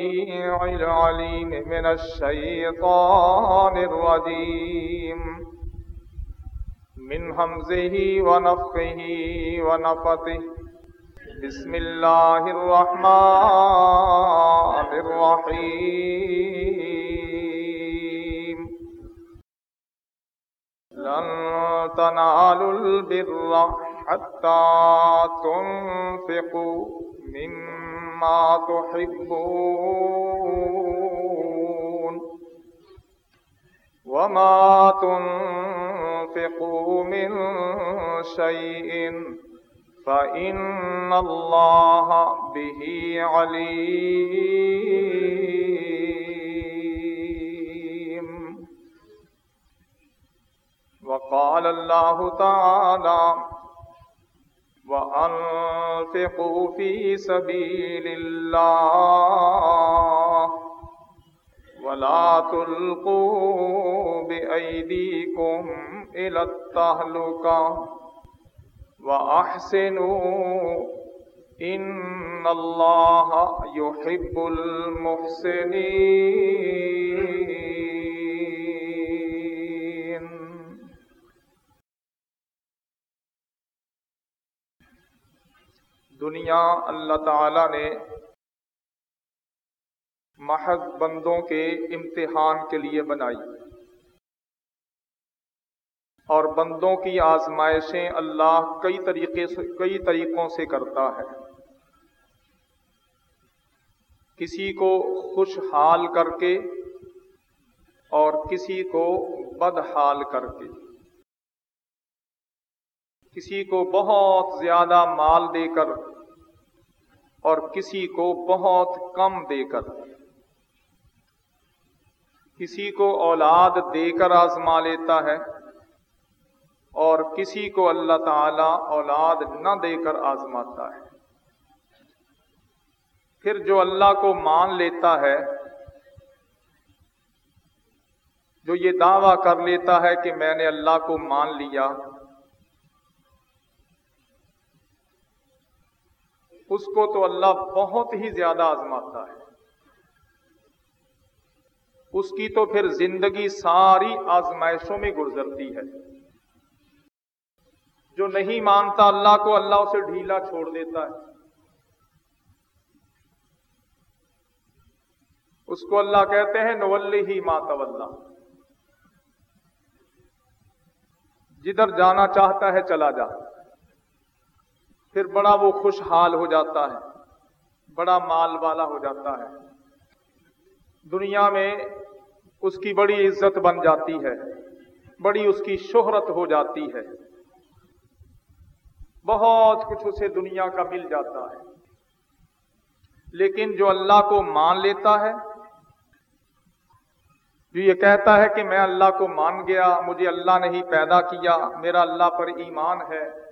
العليم من الشيطان الرجيم. من همزه ونفخه ونفته بسم الله الرحمن الرحيم. لن تنالوا البر حتى تنفقوا مما تحبون وما تنفقوا من شيء فإن الله به عليم. وقال الله تعالى وأنفقوا في سبيل الله ولا تلقوا بأيديكم إلى التهلكة وأحسنوا إن الله يحب المحسنين دنیا اللہ تعالی نے محض بندوں کے امتحان کے لیے بنائی۔ اور بندوں کی آزمائشیں اللہ کئی طریقے سے، کئی طریقوں سے کرتا ہے۔ کسی کو خوشحال کر کے اور کسی کو بدحال کر کے۔ کسی کو بہت زیادہ مال دے کر اور کسی کو بہت کم دے کر، کسی کو اولاد دے کر آزما لیتا ہے اور کسی کو اللہ تعالی اولاد نہ دے کر آزماتا ہے۔ پھر جو اللہ کو مان لیتا ہے، جو یہ دعویٰ کر لیتا ہے کہ میں نے اللہ کو مان لیا اس کو تو اللہ بہت ہی زیادہ آزماتا ہے۔ اس کی تو پھر زندگی ساری آزمائشوں میں گزرتی ہے۔ جو نہیں مانتا اللہ کو اللہ اسے ڈھیلا چھوڑ دیتا ہے۔ اس کو اللہ کہتے ہیں نولی ہی ماتو جدھر جانا چاہتا ہے، چلا جا۔ پھر بڑا وہ خوشحال ہو جاتا ہے، بڑا مال والا ہو جاتا ہے۔ دنیا میں اس کی بڑی عزت بن جاتی ہے، بڑی اس کی شہرت ہو جاتی ہے۔ بہت کچھ اسے دنیا کا مل جاتا ہے۔ لیکن جو اللہ کو مان لیتا ہے، جو یہ کہتا ہے کہ میں اللہ کو مان گیا، مجھے اللہ نے ہی پیدا کیا، میرا اللہ پر ایمان ہے۔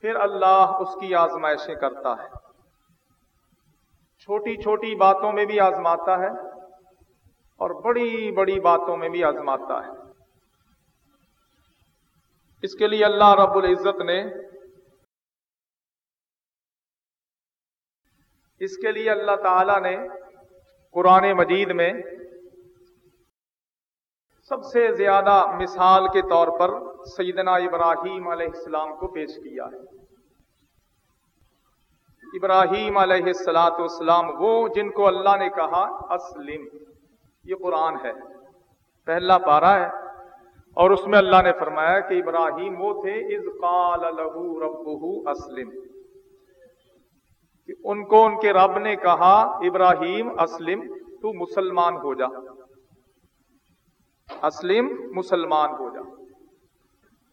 پھر اللہ اس کی آزمائشیں کرتا ہے۔ چھوٹی چھوٹی باتوں میں بھی آزماتا ہے اور بڑی بڑی باتوں میں بھی آزماتا ہے۔ اس کے لیے اللہ رب العزت نے اس کے لیے اللہ تعالی نے قرآن مجید میں سب سے زیادہ مثال کے طور پر سیدنا ابراہیم علیہ السلام کو پیش کیا ہے۔ ابراہیم علیہ السلاۃ والسلام، وہ جن کو اللہ نے کہا، اسلم، یہ قرآن ہے، پہلا پارا ہے۔ اور اس میں اللہ نے فرمایا کہ ابراہیم وہ تھے از قال لہو رب اسلم۔ ان کو ان کے رب نے کہا، ابراہیم اسلم، تو مسلمان ہو جا۔ اسلم مسلمان ہو جا۔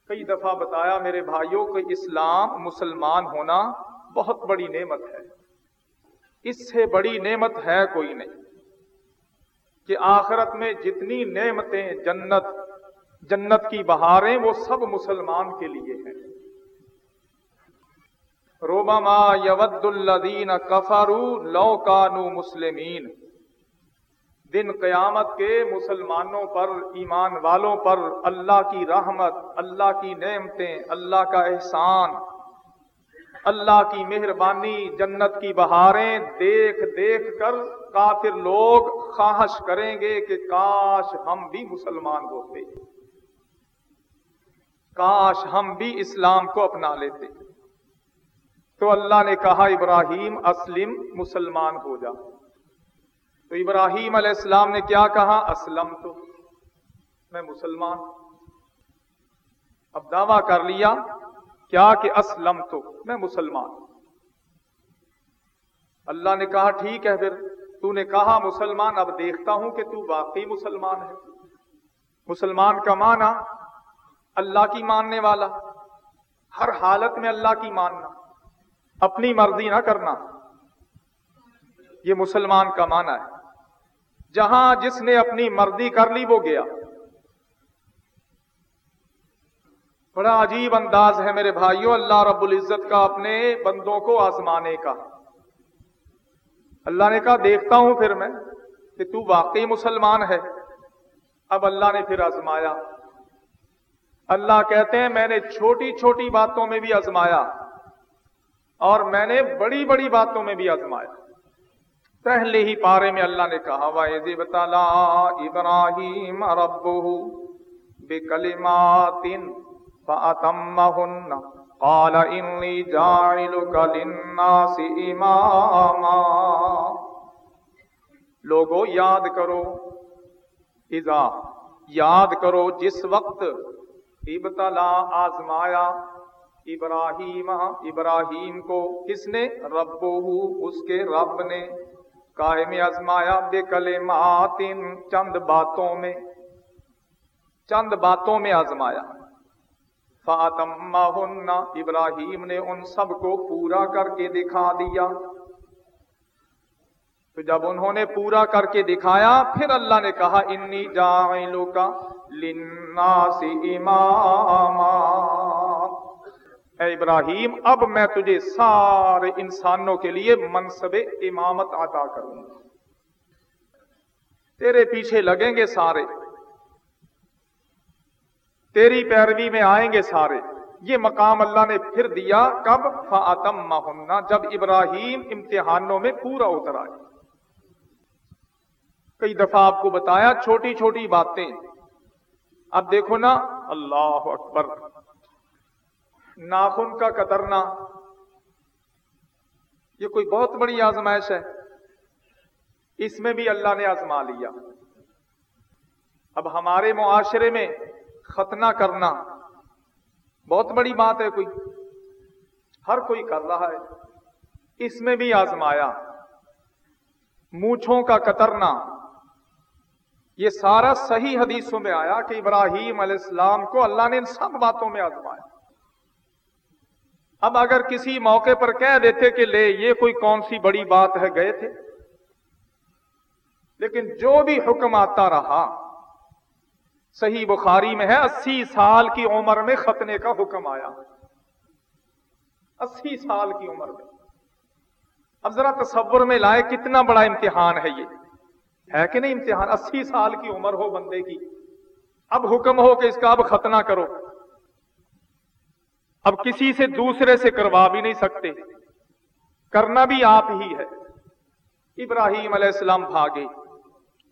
کئی دفعہ بتایا میرے بھائیوں کہ اسلام مسلمان ہونا بہت بڑی نعمت ہے۔ اس سے بڑی نعمت ہے کوئی نہیں۔ کہ آخرت میں جتنی نعمتیں جنت جنت کی بہاریں وہ سب مسلمان کے لیے ہیں۔ روبما یود الدین کفارو لو کانو مسلمین۔ دن قیامت کے مسلمانوں پر، ایمان والوں پر اللہ کی رحمت، اللہ کی نعمتیں، اللہ کا احسان، اللہ کی مہربانی، جنت کی بہاریں دیکھ دیکھ کر کافر لوگ خواہش کریں گے کہ کاش ہم بھی مسلمان ہوتے، کاش ہم بھی اسلام کو اپنا لیتے۔ تو اللہ نے کہا، ابراہیم اسلم مسلمان ہو جا۔ تو ابراہیم علیہ السلام نے کیا کہا؟ اسلم تو میں مسلمان اب دعویٰ کر لیا کیا کہ اسلم تو میں مسلمان اللہ نے کہا، ٹھیک ہے پھر۔ تو نے کہا، مسلمان، اب دیکھتا ہوں کہ تو واقعی مسلمان ہے۔ مسلمان کا معنی اللہ کی ماننے والا، ہر حالت میں اللہ کی ماننا، اپنی مرضی نہ کرنا۔ یہ مسلمان کا معنی ہے۔ جہاں جس نے اپنی مرضی کر لی وہ گیا۔ بڑا عجیب انداز ہے میرے بھائیوں اللہ رب العزت کا اپنے بندوں کو آزمانے کا۔ اللہ نے کہا، دیکھتا ہوں پھر میں کہ تو واقعی مسلمان ہے۔ اب اللہ نے پھر آزمایا۔ اللہ کہتے ہیں، میں نے چھوٹی چھوٹی باتوں میں بھی آزمایا اور میں نے بڑی بڑی باتوں میں بھی آزمایا۔ پہلے ہی پارے میں اللہ نے کہا وائز بتالا ابراہیم رب بے کلیماتن فأتمهن قال إني جاعلك للناس إماما۔ لوگو، یاد کرو، اذا یاد کرو، جس وقت ابتلا آزمایا ابراہیم ابراہیم کو کس نے؟ رب اس کے رب نے۔ کائے میں آزمایا بے کلمات چند باتوں میں، چند باتوں میں آزمایا۔ فاطمہ ابراہیم نے ان سب کو پورا کر کے دکھا دیا۔ تو جب انہوں نے پورا کر کے دکھایا، پھر اللہ نے کہا، انی جائلو کا لناس اماما. اے ابراہیم، اب میں تجھے سارے انسانوں کے لیے منصب امامت عطا کروں گا۔ تیرے پیچھے لگیں گے سارے۔ تیری پیروی میں آئیں گے سارے۔ یہ مقام اللہ نے پھر دیا کب؟ فاتم محمنا جب ابراہیم امتحانوں میں پورا اتر آئے۔ کئی دفعہ آپ کو بتایا چھوٹی چھوٹی باتیں۔ اب دیکھو نا، اللہ اکبر۔ ناخن کا کترنا یہ کوئی بہت بڑی آزمائش ہے۔ اس میں بھی اللہ نے آزما لیا۔ اب ہمارے معاشرے میں ختنہ کرنا بہت بڑی بات ہے کوئی۔ ہر کوئی کر رہا ہے۔ اس میں بھی آزمایا۔ مونچھوں کا کترنا یہ سارا صحیح حدیثوں میں آیا کہ ابراہیم علیہ السلام کو اللہ نے ان سب باتوں میں آزمایا۔ اب اگر کسی موقع پر کہہ دیتے کہ لے، یہ کوئی کون سی بڑی بات ہے؟ گئے تھے۔ لیکن جو بھی حکم آتا رہا، صحیح بخاری میں ہے، اسی سال کی عمر میں ختنے کا حکم آیا۔ اسی سال کی عمر میں۔ اب ذرا تصور میں لائے کتنا بڑا امتحان ہے یہ۔ ہے کہ نہیں امتحان؟ اسی سال کی عمر ہو بندے کی۔ اب حکم ہو کہ اس کا اب ختنہ کرو۔ اب کسی سے دوسرے سے کروا بھی نہیں سکتے۔ کرنا بھی آپ ہی ہے۔ ابراہیم علیہ السلام بھاگے۔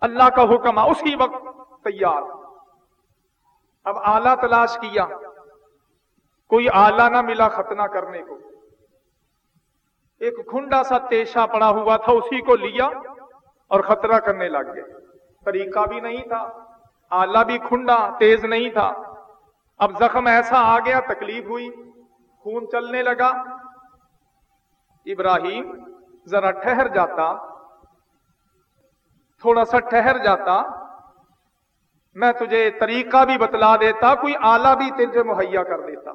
اللہ کا حکم اسی وقت تیار۔ اب آلہ تلاش کیا۔ کوئی آلہ نہ ملا ختنہ کرنے کو۔ ایک کھنڈا سا تیشا پڑا ہوا تھا، اسی کو لیا اور خطرہ کرنے لگ گئے۔ طریقہ بھی نہیں تھا۔ آلہ بھی کھنڈا تیز نہیں تھا۔ اب زخم ایسا آ گیا، تکلیف ہوئی، خون چلنے لگا۔ ابراہیم ذرا ٹھہر جاتا، تھوڑا سا ٹھہر جاتا، میں تجھے طریقہ بھی بتلا دیتا، کوئی آلہ بھی تجھے مہیا کر دیتا۔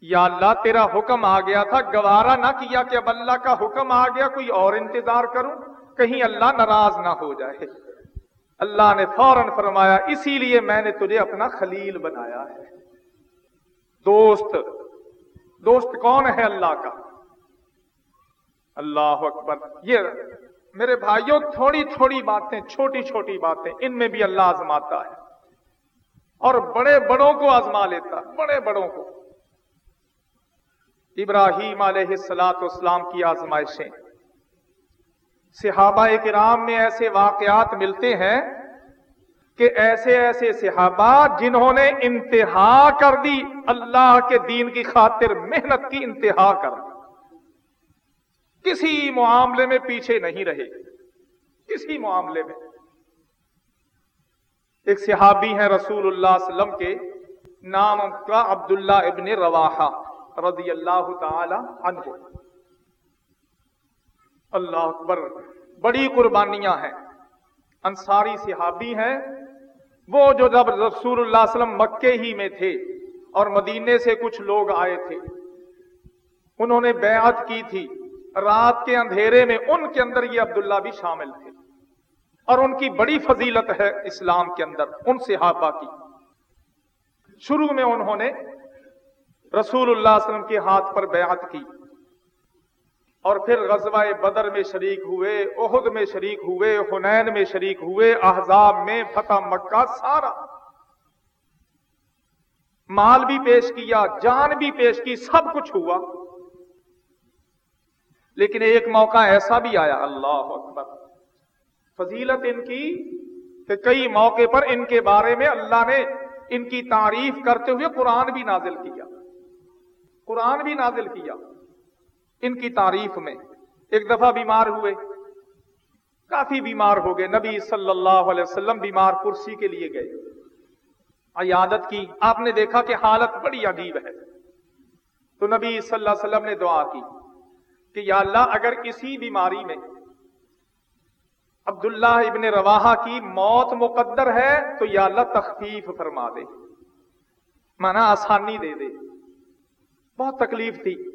یا اللہ، تیرا حکم آ گیا تھا، گوارا نہ کیا کہ اب اللہ کا حکم آ گیا، کوئی اور انتظار کروں، کہیں اللہ ناراض نہ ہو جائے۔ اللہ نے فوراً فرمایا، اسی لیے میں نے تجھے اپنا خلیل بنایا ہے۔ دوست دوست کون ہے اللہ کا؟ اللہ اکبر۔ یہ میرے بھائیوں، تھوڑی تھوڑی باتیں، چھوٹی چھوٹی باتیں، ان میں بھی اللہ آزماتا ہے۔ اور بڑے بڑوں کو آزما لیتا، بڑے بڑوں کو۔ ابراہیم علیہ السلاط اسلام کی آزمائشیں۔ صحابہ کرام میں ایسے واقعات ملتے ہیں کہ ایسے ایسے صحابہ جنہوں نے انتہا کر دی، اللہ کے دین کی خاطر محنت کی انتہا کر دی۔ کسی معاملے میں پیچھے نہیں رہے۔ کسی معاملے میں۔ ایک صحابی ہیں رسول اللہ علیہ وسلم کے، نام کا عبداللہ ابن رواحہ رضی اللہ تعالی عنہ۔ اللہ اکبر، بڑی قربانیاں ہیں۔ انصاری صحابی ہیں، وہ جو جب رسول اللہ علیہ وسلم مکے ہی میں تھے اور مدینے سے کچھ لوگ آئے تھے، انہوں نے بیعت کی تھی۔ رات کے اندھیرے میں ان کے اندر یہ عبداللہ بھی شامل تھے۔ اور ان کی بڑی فضیلت ہے اسلام کے اندر، ان صحابہ کی۔ شروع میں انہوں نے رسول اللہ علیہ وسلم کے ہاتھ پر بیعت کی۔ اور پھر غزوہ بدر میں شریک ہوئے عہد میں شریک ہوئے، حنین میں شریک ہوئے، احزاب میں، فتح مکہ، سارا۔ مال بھی پیش کیا، جان بھی پیش کی، سب کچھ ہوا۔ لیکن ایک موقع ایسا بھی آیا، اللہ اکبر۔ فضیلت ان کی، کہ کئی موقع پر ان کے بارے میں اللہ نے ان کی تعریف کرتے ہوئے قرآن بھی نازل کیا۔ قرآن بھی نازل کیا۔ ان کی تعریف میں ایک دفعہ بیمار ہوئے۔ کافی بیمار ہو گئے۔ نبی صلی اللہ علیہ وسلم بیمار کرسی کے لیے گئے۔ عیادت کی۔ آپ نے دیکھا کہ حالت بڑی عجیب ہے۔ تو نبی صلی اللہ علیہ وسلم نے دعا کی کہ یا اللہ، اگر کسی بیماری میں عبداللہ ابن رواحہ کی موت مقدر ہے، تو یا اللہ تخفیف فرما دے۔ مانا آسانی دے دے۔ بہت تکلیف تھی۔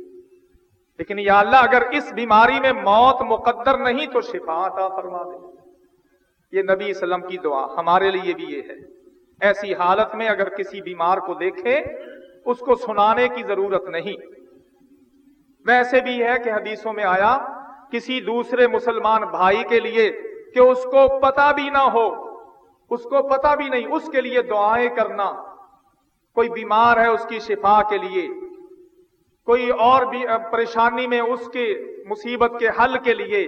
لیکن یا اللہ اگر اس بیماری میں موت مقدر نہیں تو شفا عطا فرما دے۔ یہ نبی وسلم کی دعا، ہمارے لیے بھی یہ ہے۔ ایسی حالت میں اگر کسی بیمار کو دیکھے، اس کو سنانے کی ضرورت نہیں۔ ویسے بھی ہے کہ حدیثوں میں آیا، کسی دوسرے مسلمان بھائی کے لیے کہ اس کو پتا بھی نہ ہو، اس کو پتا بھی نہیں، اس کے لیے دعائیں کرنا۔ کوئی بیمار ہے اس کی شفا کے لیے کوئی اور بھی پریشانی میں اس کے مصیبت کے حل کے لیے،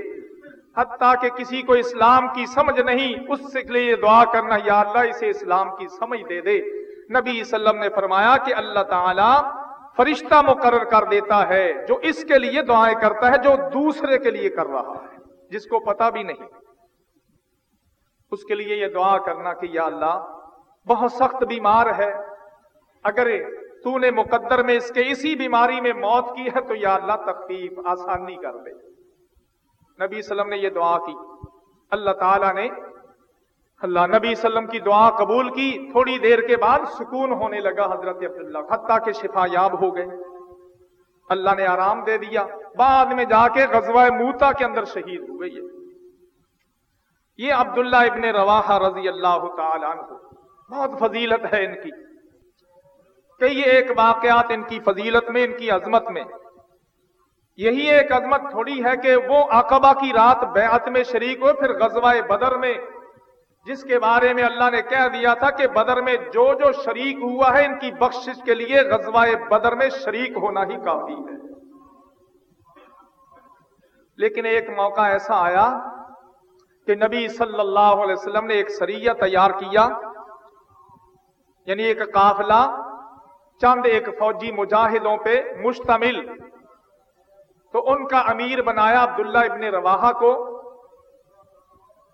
حتیٰ کہ کسی کو اسلام کی سمجھ نہیں، اس کے لیے دعا کرنا یا اللہ اسے اسلام کی سمجھ دے دے۔ نبی صلی اللہ علیہ وسلم نے فرمایا کہ اللہ تعالی فرشتہ مقرر کر دیتا ہے، جو اس کے لیے دعائیں کرتا ہے، جو دوسرے کے لیے کر رہا ہے، جس کو پتا بھی نہیں۔ اس کے لیے یہ دعا کرنا کہ یا اللہ، بہت سخت بیمار ہے، اگر تو نے مقدر میں اس کے اسی بیماری میں موت کی ہے تو یا اللہ تخفیف آسانی کر دے نبی وسلم نے یہ دعا کی اللہ تعالیٰ نے اللہ نبی وسلم کی دعا قبول کی تھوڑی دیر کے بعد سکون ہونے لگا حضرت عبداللہ حتیٰ کے شفا یاب ہو گئے اللہ نے آرام دے دیا بعد میں جا کے غزوہ موتا کے اندر شہید ہوئے یہ یہ عبداللہ ابن رواحہ رضی اللہ تعالیٰ عنہ بہت فضیلت ہے ان کی کئی ایک واقعات ان کی فضیلت میں، ان کی عظمت میں۔ یہی ایک عظمت تھوڑی ہے کہ وہ عقبہ کی رات بیعت میں شریک ہو، پھر غزوہ بدر میں، جس کے بارے میں اللہ نے کہہ دیا تھا کہ بدر میں جو جو شریک ہوا ہے، ان کی بخشش کے لیے غزوہ بدر میں شریک ہونا ہی کافی ہے۔ لیکن ایک موقع ایسا آیا کہ نبی صلی اللہ علیہ وسلم نے ایک سریہ تیار کیا یعنی ایک قافلہ چند ایک فوجی مجاہدوں پہ مشتمل۔ تو ان کا امیر بنایا عبداللہ ابن رواحہ کو۔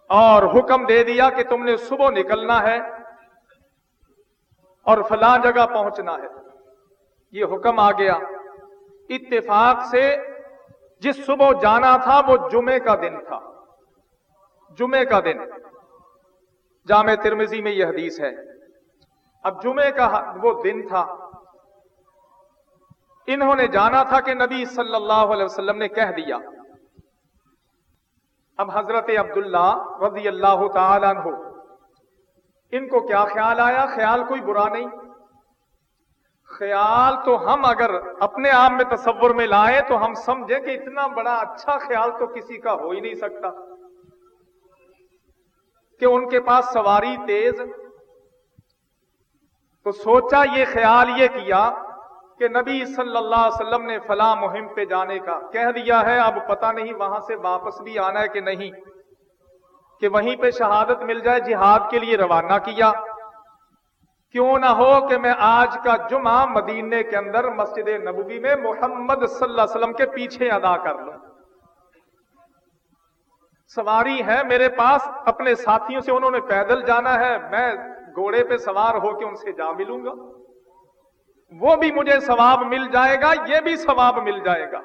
اور حکم دے دیا کہ تم نے صبح نکلنا ہے اور فلاں جگہ پہنچنا ہے۔ یہ حکم آ گیا۔ اتفاق سے جس صبح جانا تھا وہ جمعے کا دن تھا۔ جمعے کا دن۔ جامع ترمزی میں یہ حدیث ہے۔ اب جمعے کا وہ دن تھا۔ انہوں نے جانا تھا کہ نبی صلی اللہ علیہ وسلم نے کہہ دیا۔ اب حضرت عبداللہ رضی اللہ تعالیٰ عنہ، ان کو کیا خیال آیا؟ خیال کوئی برا نہیں۔ خیال تو ہم اگر اپنے آپ میں تصور میں لائیں تو ہم سمجھیں کہ اتنا بڑا اچھا خیال تو کسی کا ہو ہی نہیں سکتا۔ کہ ان کے پاس سواری تیز۔ تو سوچا یہ خیال یہ کیا کہ نبی صلی اللہ علیہ وسلم نے فلاں مہم پہ جانے کا کہہ دیا ہے، اب پتہ نہیں وہاں سے واپس بھی آنا ہے کہ نہیں۔ کہ وہیں پہ شہادت مل جائے، جہاد کے لیے روانہ کیا۔ کیوں نہ ہو کہ میں آج کا جمعہ مدینے کے اندر مسجد نبوی میں محمد صلی اللہ علیہ وسلم کے پیچھے ادا کر لوں۔ سواری ہے میرے پاس، اپنے ساتھیوں سے انہوں نے پیدل جانا ہے، میں گھوڑے پہ سوار ہو کے ان سے جا ملوں گا۔ وہ بھی مجھے ثواب مل جائے گا، یہ بھی ثواب مل جائے گا۔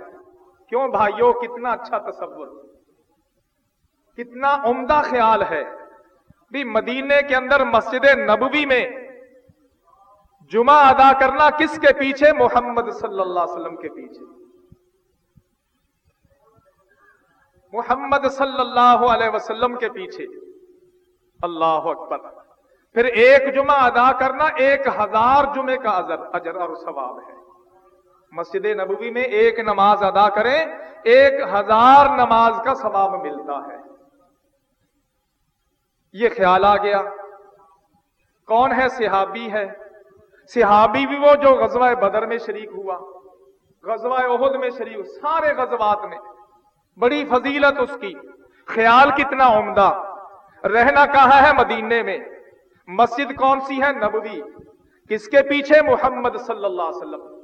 کیوں بھائیوں کتنا اچھا تصور۔ کتنا عمدہ خیال ہے۔ بھی مدینے کے اندر مسجد نبوی میں جمعہ ادا کرنا کس کے پیچھے؟ محمد صلی اللہ علیہ وسلم کے پیچھے۔ محمد صلی اللہ علیہ وسلم کے پیچھے۔ اللہ اکبر۔ پھر ایک جمعہ ادا کرنا ایک ہزار جمعے کا اجر اجر اور ثواب ہے۔ مسجد نبوی میں ایک نماز ادا کریں، ایک ہزار نماز کا ثواب ملتا ہے۔ یہ خیال آ گیا۔ کون ہے صحابی ہے؟ صحابی بھی وہ جو غزوہ بدر میں شریک ہوا، غزوہ عہد میں شریک سارے غزوات میں۔ بڑی فضیلت اس کی۔ خیال کتنا عمدہ۔ رہنا کہاں ہے مدینے میں؟ مسجد کون سی ہے نبوی؟ کس کے پیچھے محمد صلی اللہ علیہ وسلم؟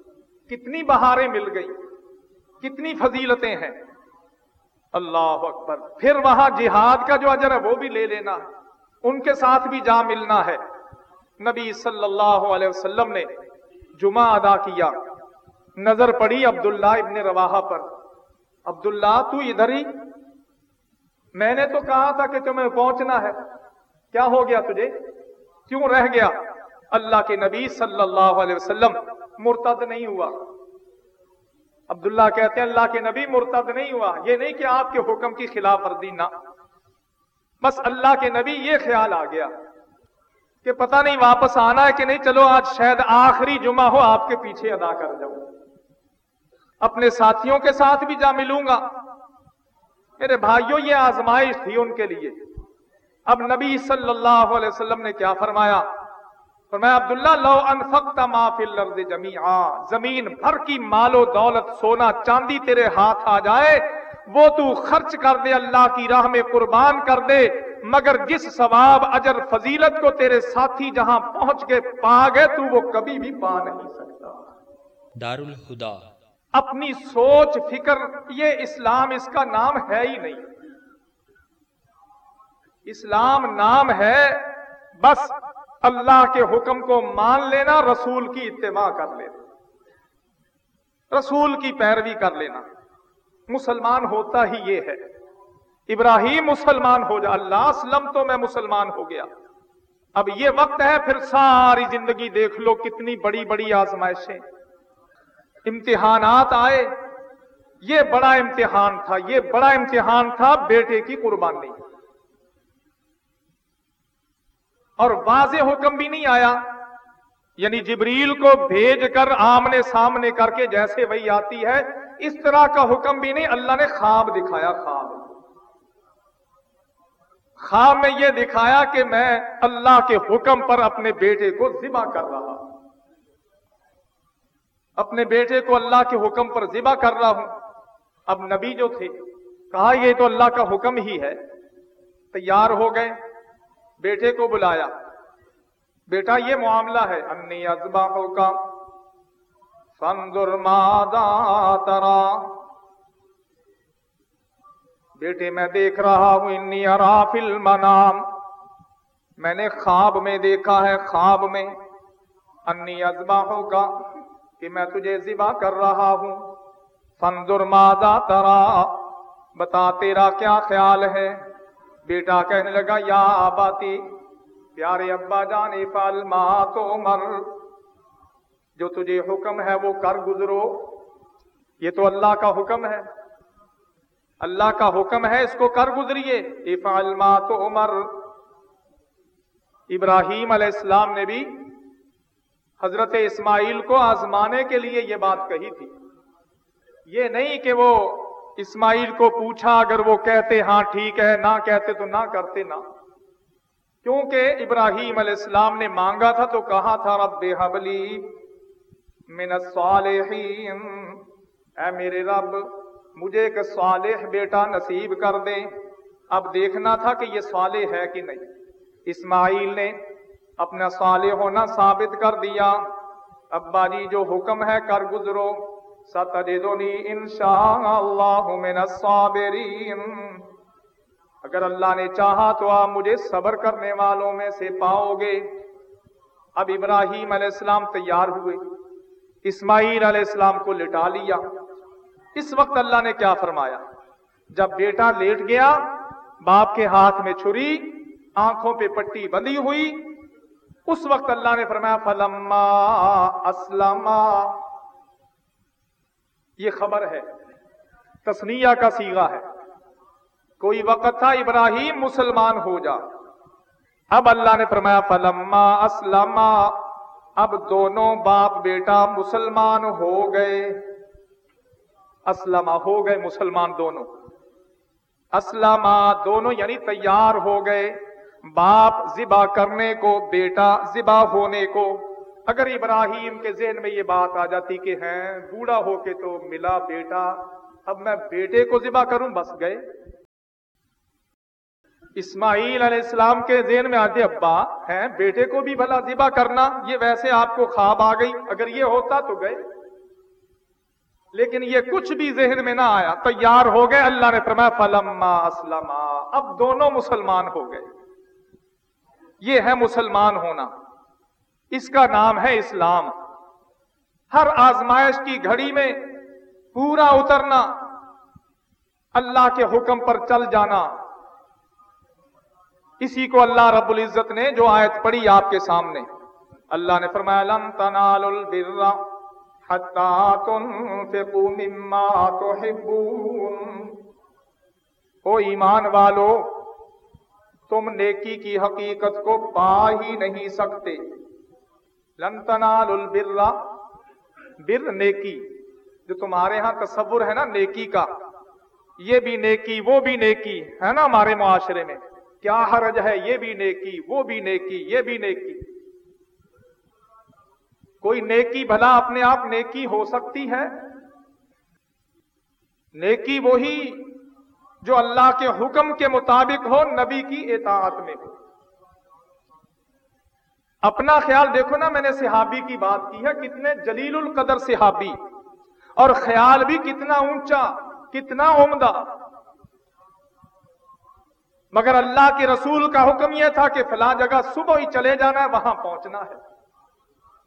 کتنی بہاریں مل گئی کتنی فضیلتیں ہیں۔ اللہ اکبر۔ پھر وہاں جہاد کا جو اجر ہے وہ بھی لے لینا ان کے ساتھ بھی جا ملنا ہے۔ نبی صلی اللہ علیہ وسلم نے جمعہ ادا کیا۔ نظر پڑی عبداللہ ابن رواحہ پر۔ عبداللہ، تو ادھر ہی؟ میں نے تو کہا تھا کہ تمہیں پہنچنا ہے۔ کیا ہو گیا تجھے؟ کیوں رہ گیا؟ اللہ کے نبی صلی اللہ علیہ وسلم مرتد نہیں ہوا۔ عبداللہ کہتے ہیں اللہ کے نبی مرتد نہیں ہوا۔ یہ نہیں کہ آپ کے حکم کی خلاف ورزی نہ۔ بس اللہ کے نبی یہ خیال آ گیا کہ پتہ نہیں واپس آنا ہے کہ نہیں، چلو آج شاید آخری جمعہ ہو، آپ کے پیچھے ادا کر جاؤں۔ اپنے ساتھیوں کے ساتھ بھی جا ملوں گا۔ میرے بھائیوں، یہ آزمائش تھی ان کے لیے۔ اب نبی صلی اللہ علیہ وسلم نے کیا فرمایا؟ فرمایا عبداللہ لو انفقت ما فی الارض جمیعا زمین بھر کی مال و دولت سونا چاندی تیرے ہاتھ آ جائے وہ تو خرچ کر دے اللہ کی راہ میں قربان کر دے مگر جس ثواب اجر فضیلت کو تیرے ساتھی جہاں پہنچ کے پا گئے تو وہ کبھی بھی پا نہیں سکتا۔ دار الہدا اپنی سوچ فکر یہ اسلام اس کا نام ہے ہی نہیں۔ اسلام نام ہے، بس اللہ کے حکم کو مان لینا، رسول کی اتباع کر لینا، رسول کی پیروی کر لینا۔ مسلمان ہوتا ہی یہ ہے۔ ابراہیم مسلمان ہو جا، اللہ اسلم تو میں مسلمان ہو گیا۔ اب یہ وقت ہے، پھر ساری زندگی دیکھ لو کتنی بڑی بڑی آزمائشیں۔ امتحانات آئے، یہ بڑا امتحان تھا، یہ بڑا امتحان تھا، بیٹے کی قربانی۔ اور واضح حکم بھی نہیں آیا۔ یعنی جبریل کو بھیج کر آمنے سامنے کر کے جیسے وہی آتی ہے، اس طرح کا حکم بھی نہیں۔ اللہ نے خواب دکھایا، خواب۔ خواب میں یہ دکھایا کہ میں اللہ کے حکم پر اپنے بیٹے کو ذبح کر رہا ہوں۔ اپنے بیٹے کو اللہ کے حکم پر ذبح کر رہا ہوں۔ اب نبی جو تھے، کہا یہ تو اللہ کا حکم ہی ہے۔ تیار ہو گئے۔ بیٹے کو بلایا۔ بیٹا، یہ معاملہ ہے۔ انی ازبا کا فنظر مادا ترا۔ بیٹے، میں دیکھ رہا ہوں۔ انی ارافل منام میں نے خواب میں دیکھا ہے۔ خواب میں انی ازبا کا کہ میں تجھے ذبح کر رہا ہوں۔ فنظر مادا ترا۔ بتا، تیرا کیا خیال ہے؟ بیٹا کہنے لگا، یا آباتی، پیارے ابا جان فال تو مر جو تجھے حکم ہے وہ کر گزرو۔ یہ تو اللہ کا حکم ہے۔ اللہ کا حکم ہے اس کو کر گزریے۔ افعل ما تو عمر ابراہیم علیہ السلام نے بھی حضرت اسماعیل کو آزمانے کے لیے یہ بات کہی تھی۔ یہ نہیں کہ وہ اسماعیل کو پوچھا، اگر وہ کہتے ہاں ٹھیک ہے، نہ کہتے تو نہ کرتے نہ کیونکہ ابراہیم علیہ السلام نے مانگا تھا تو کہا تھا، رب حبلی من الصالحین۔ اے میرے رب، مجھے ایک صالح بیٹا نصیب کر دے اب دیکھنا تھا کہ یہ صالح ہے کہ نہیں۔ اسماعیل نے اپنا صالح ہونا ثابت کر دیا۔ ابا جی جو حکم ہے، کر گزرو۔ ستجدنی انشاء اللہ من الصابرین۔ اگر اللہ نے چاہا تو آپ مجھے صبر کرنے والوں میں سے پاؤ گے۔ اب ابراہیم علیہ السلام تیار ہوئے۔ اسماعیل علیہ السلام کو لٹا لیا۔ اس وقت اللہ نے کیا فرمایا؟ جب بیٹا لیٹ گیا، باپ کے ہاتھ میں چھری، آنکھوں پہ پٹی بندی ہوئی، اس وقت اللہ نے فرمایا، فلما اسلم یہ خبر ہے۔ تسنیہ کا سیگا ہے۔ کوئی وقت تھا ابراہیم مسلمان ہو جا۔ اب اللہ نے فرمایا، فلما اسلم اب دونوں باپ بیٹا مسلمان ہو گئے۔ اسلم ہو گئے مسلمان دونوں۔ اسلم دونوں یعنی تیار ہو گئے۔ باپ ذبح کرنے کو، بیٹا ذبح ہونے کو۔ اگر ابراہیم کے ذہن میں یہ بات آ جاتی کہ ہیں، بوڑھا ہو کے تو ملا بیٹا، اب میں بیٹے کو ذبح کروں، بس گئے۔ اسماعیل علیہ السلام کے ذہن میں آتے، ابا، ہیں، بیٹے کو بھی بھلا ذبح کرنا، یہ ویسے آپ کو خواب آ گئی، اگر یہ ہوتا تو گئے۔ لیکن یہ کچھ بھی ذہن میں نہ آیا، تیار ہو گئے، اللہ نے فرمایا، فلما اسلم اب دونوں مسلمان ہو گئے۔ یہ ہے مسلمان ہونا۔ اس کا نام ہے اسلام۔ ہر آزمائش کی گھڑی میں پورا اترنا، اللہ کے حکم پر چل جانا۔ اسی کو اللہ رب العزت نے جو آیت پڑھی آپ کے سامنے، اللہ نے فرمایا لن تنالوا البر حتى تنفقوا مما تحبون۔ او ایمان والو، تم نیکی کی حقیقت کو پا ہی نہیں سکتے۔ لن تنالوا البر، بر نیکی، جو تمہارے ہاں تصور ہے نا نیکی کا، یہ بھی نیکی، وہ بھی نیکی، ہے نا ہمارے معاشرے میں؟ کیا حرج ہے یہ بھی نیکی، وہ بھی نیکی، یہ بھی نیکی؟ کوئی نیکی بھلا اپنے آپ نیکی ہو سکتی ہے؟ نیکی وہی جو اللہ کے حکم کے مطابق ہو نبی کی اطاعت میں۔ ہو اپنا خیال دیکھو نا، میں نے صحابی کی بات کی ہے، کتنے جلیل القدر صحابی۔ اور خیال بھی کتنا اونچا، کتنا عمدہ۔ مگر اللہ کے رسول کا حکم یہ تھا کہ فلاں جگہ صبح ہی چلے جانا ہے، وہاں پہنچنا ہے۔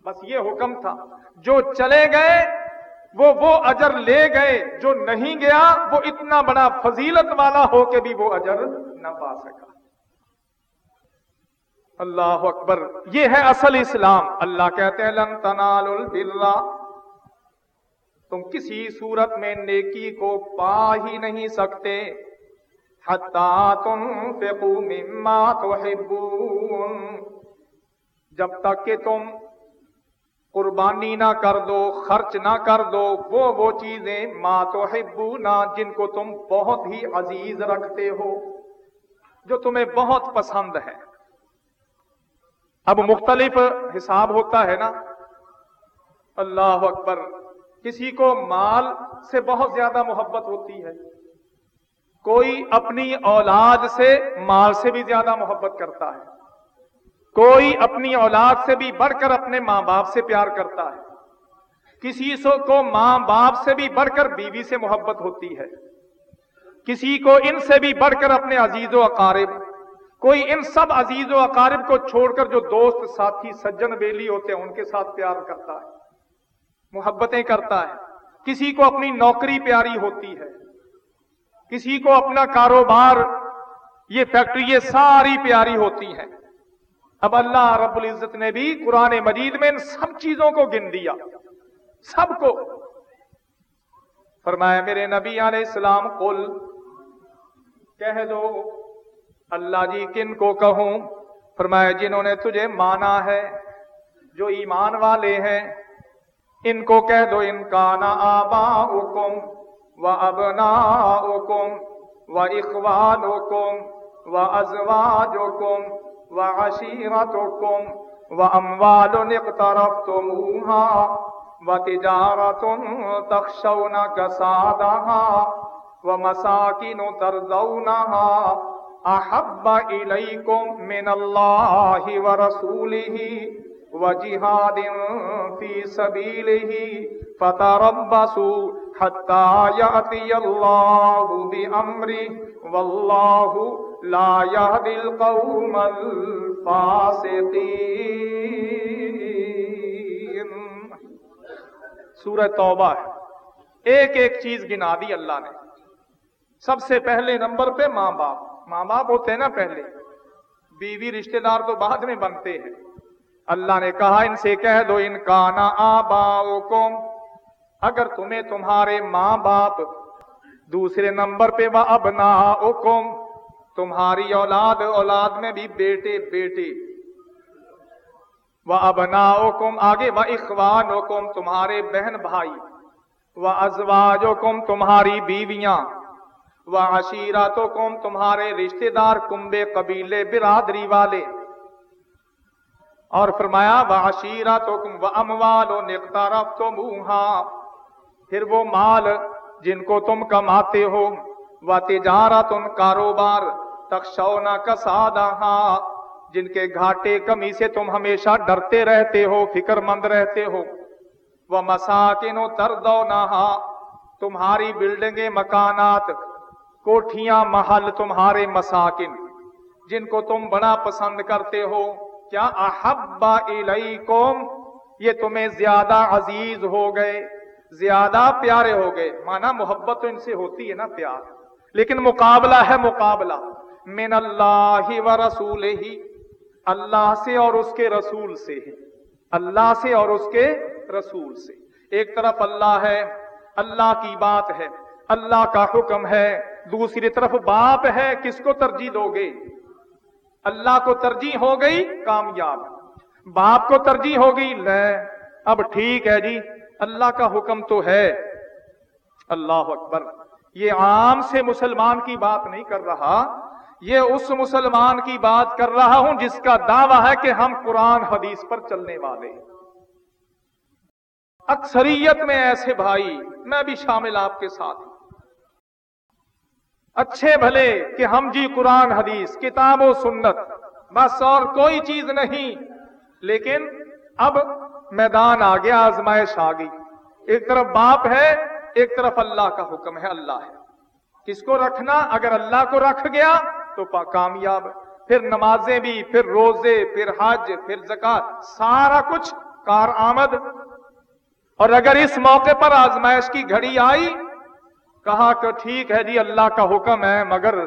بس یہ حکم تھا۔ جو چلے گئے، وہ وہ اجر لے گئے۔ جو نہیں گیا، وہ اتنا بڑا فضیلت والا ہو کے بھی وہ اجر نہ پا سکا۔ اللہ اکبر، یہ ہے اصل اسلام۔ اللہ کہتے ہیں، لن تنال البر تم کسی صورت میں نیکی کو پا ہی نہیں سکتے۔ تنفقوا مما تحبون۔ جب تک کہ تم قربانی نہ کر دو، خرچ نہ کر دو، وہ وہ چیزیں ما تحبون، جن کو تم بہت ہی عزیز رکھتے ہو، جو تمہیں بہت پسند ہے اب مختلف حساب ہوتا ہے نا۔ اللہ اکبر، کسی کو مال سے بہت زیادہ محبت ہوتی ہے۔ کوئی اپنی اولاد سے مال سے بھی زیادہ محبت کرتا ہے۔ کوئی اپنی اولاد سے بھی بڑھ کر اپنے ماں باپ سے پیار کرتا ہے۔ کسی سو کو ماں باپ سے بھی بڑھ کر بیوی سے محبت ہوتی ہے۔ کسی کو ان سے بھی بڑھ کر اپنے عزیز و اقارب کوئی ان سب عزیز و اقارب کو چھوڑ کر جو دوست، ساتھی، سجن بیلی ہوتے ہیں، ان کے ساتھ پیار کرتا ہے، محبتیں کرتا ہے۔ کسی کو اپنی نوکری پیاری ہوتی ہے، کسی کو اپنا کاروبار، یہ فیکٹری، یہ ساری پیاری ہوتی ہے۔ اب اللہ رب العزت نے بھی قرآن مجید میں ان سب چیزوں کو گن دیا، سب کو۔ فرمایا، میرے نبی علیہ السلام، قل، کہہ دو اللہ جی کن کو کہوں؟ فرمایا جنہوں نے تجھے مانا ہے، جو ایمان والے ہیں، ان کو کہہ دو، ان کا نا آبا حکم و ابنا کم و اخوان کم و ازواج کم و عشیرت کم و اموال نقترف تموہا وتجارة تخشون كسادها ومساكن ترضونها أحب إليكم من الله ورسوله وجهاد في سبيله فتربصوا حتى يأتي الله بأمره والله لا يهدي القوم الفاسقين. سورہ توبہ ہے۔ ایک ایک چیز گنا دی اللہ نے۔ سب سے پہلے نمبر پہ ماں باپ۔ ماں باپ ہوتے ہیں نا پہلے۔ بیوی رشتہ دار تو بعد میں بنتے ہیں۔ اللہ نے کہا، ان سے کہہ دو، ان کا نا آبا اگر تمہیں تمہارے ماں باپ دوسرے نمبر پہ وہ ابنا تمہاری اولاد اولاد میں بھی بیٹے بیٹے۔ وہ ابنا آگے وہ اخوان تمہارے بہن بھائی۔ وہ ازواج تمہاری بیویاں۔ وہ عشیرات تمہارے رشتے دار کمبے قبیلے برادری والے۔ اور فرمایا وہ عشیرات و اموال و نقطارف تو پھر وہ مال جن کو تم کماتے ہو وہ تجارت، ان کاروبار، تخشونا کسادہ جن کے گھاٹے کمی سے تم ہمیشہ ڈرتے رہتے ہو، فکر مند رہتے ہو۔ وہ مساکن و تردو تمہاری بلڈنگیں، مکانات کوٹھیاں محل تمہارے مساکن، جن کو تم بڑا پسند کرتے ہو، کیا احبا الیکم؟ یہ تمہیں زیادہ عزیز ہو گئے، زیادہ پیارے ہو گئے۔ مانا محبت تو ان سے ہوتی ہے نا پیار۔ لیکن مقابلہ ہے مقابلہ۔ من اللہ و رسول ہی اللہ سے اور اس کے رسول سے ہے۔ اللہ سے اور اس کے رسول سے۔ ایک طرف اللہ ہے، اللہ کی بات ہے، اللہ کا حکم ہے۔ دوسری طرف باپ ہے، کس کو ترجیح دو گے؟ اللہ کو ترجیح ہو گئی، کامیاب۔ باپ کو ترجیح ہو گئی، لے۔ اب ٹھیک ہے جی اللہ کا حکم تو ہے۔ اللہ اکبر۔ یہ عام سے مسلمان کی بات نہیں کر رہا۔ یہ اس مسلمان کی بات کر رہا ہوں جس کا دعویٰ ہے کہ ہم قرآن، حدیث پر چلنے والے۔ اکثریت میں ایسے بھائی، میں بھی شامل آپ کے ساتھ اچھے بھلے کہ ہم جی قرآن، حدیث، کتاب و سنت، بس اور کوئی چیز نہیں۔ لیکن اب میدان آ گیا آزمائش آ گئی۔ ایک طرف باپ ہے، ایک طرف اللہ کا حکم ہے، اللہ ہے۔ کس کو رکھنا؟ اگر اللہ کو رکھ گیا تو کامیاب۔ پھر نمازیں بھی، پھر روزے، پھر حج، پھر زکات، سارا کچھ کار آمد اور اگر اس موقع پر آزمائش کی گھڑی آئی کہا کہ ٹھیک ہے جی اللہ کا حکم ہے، مگر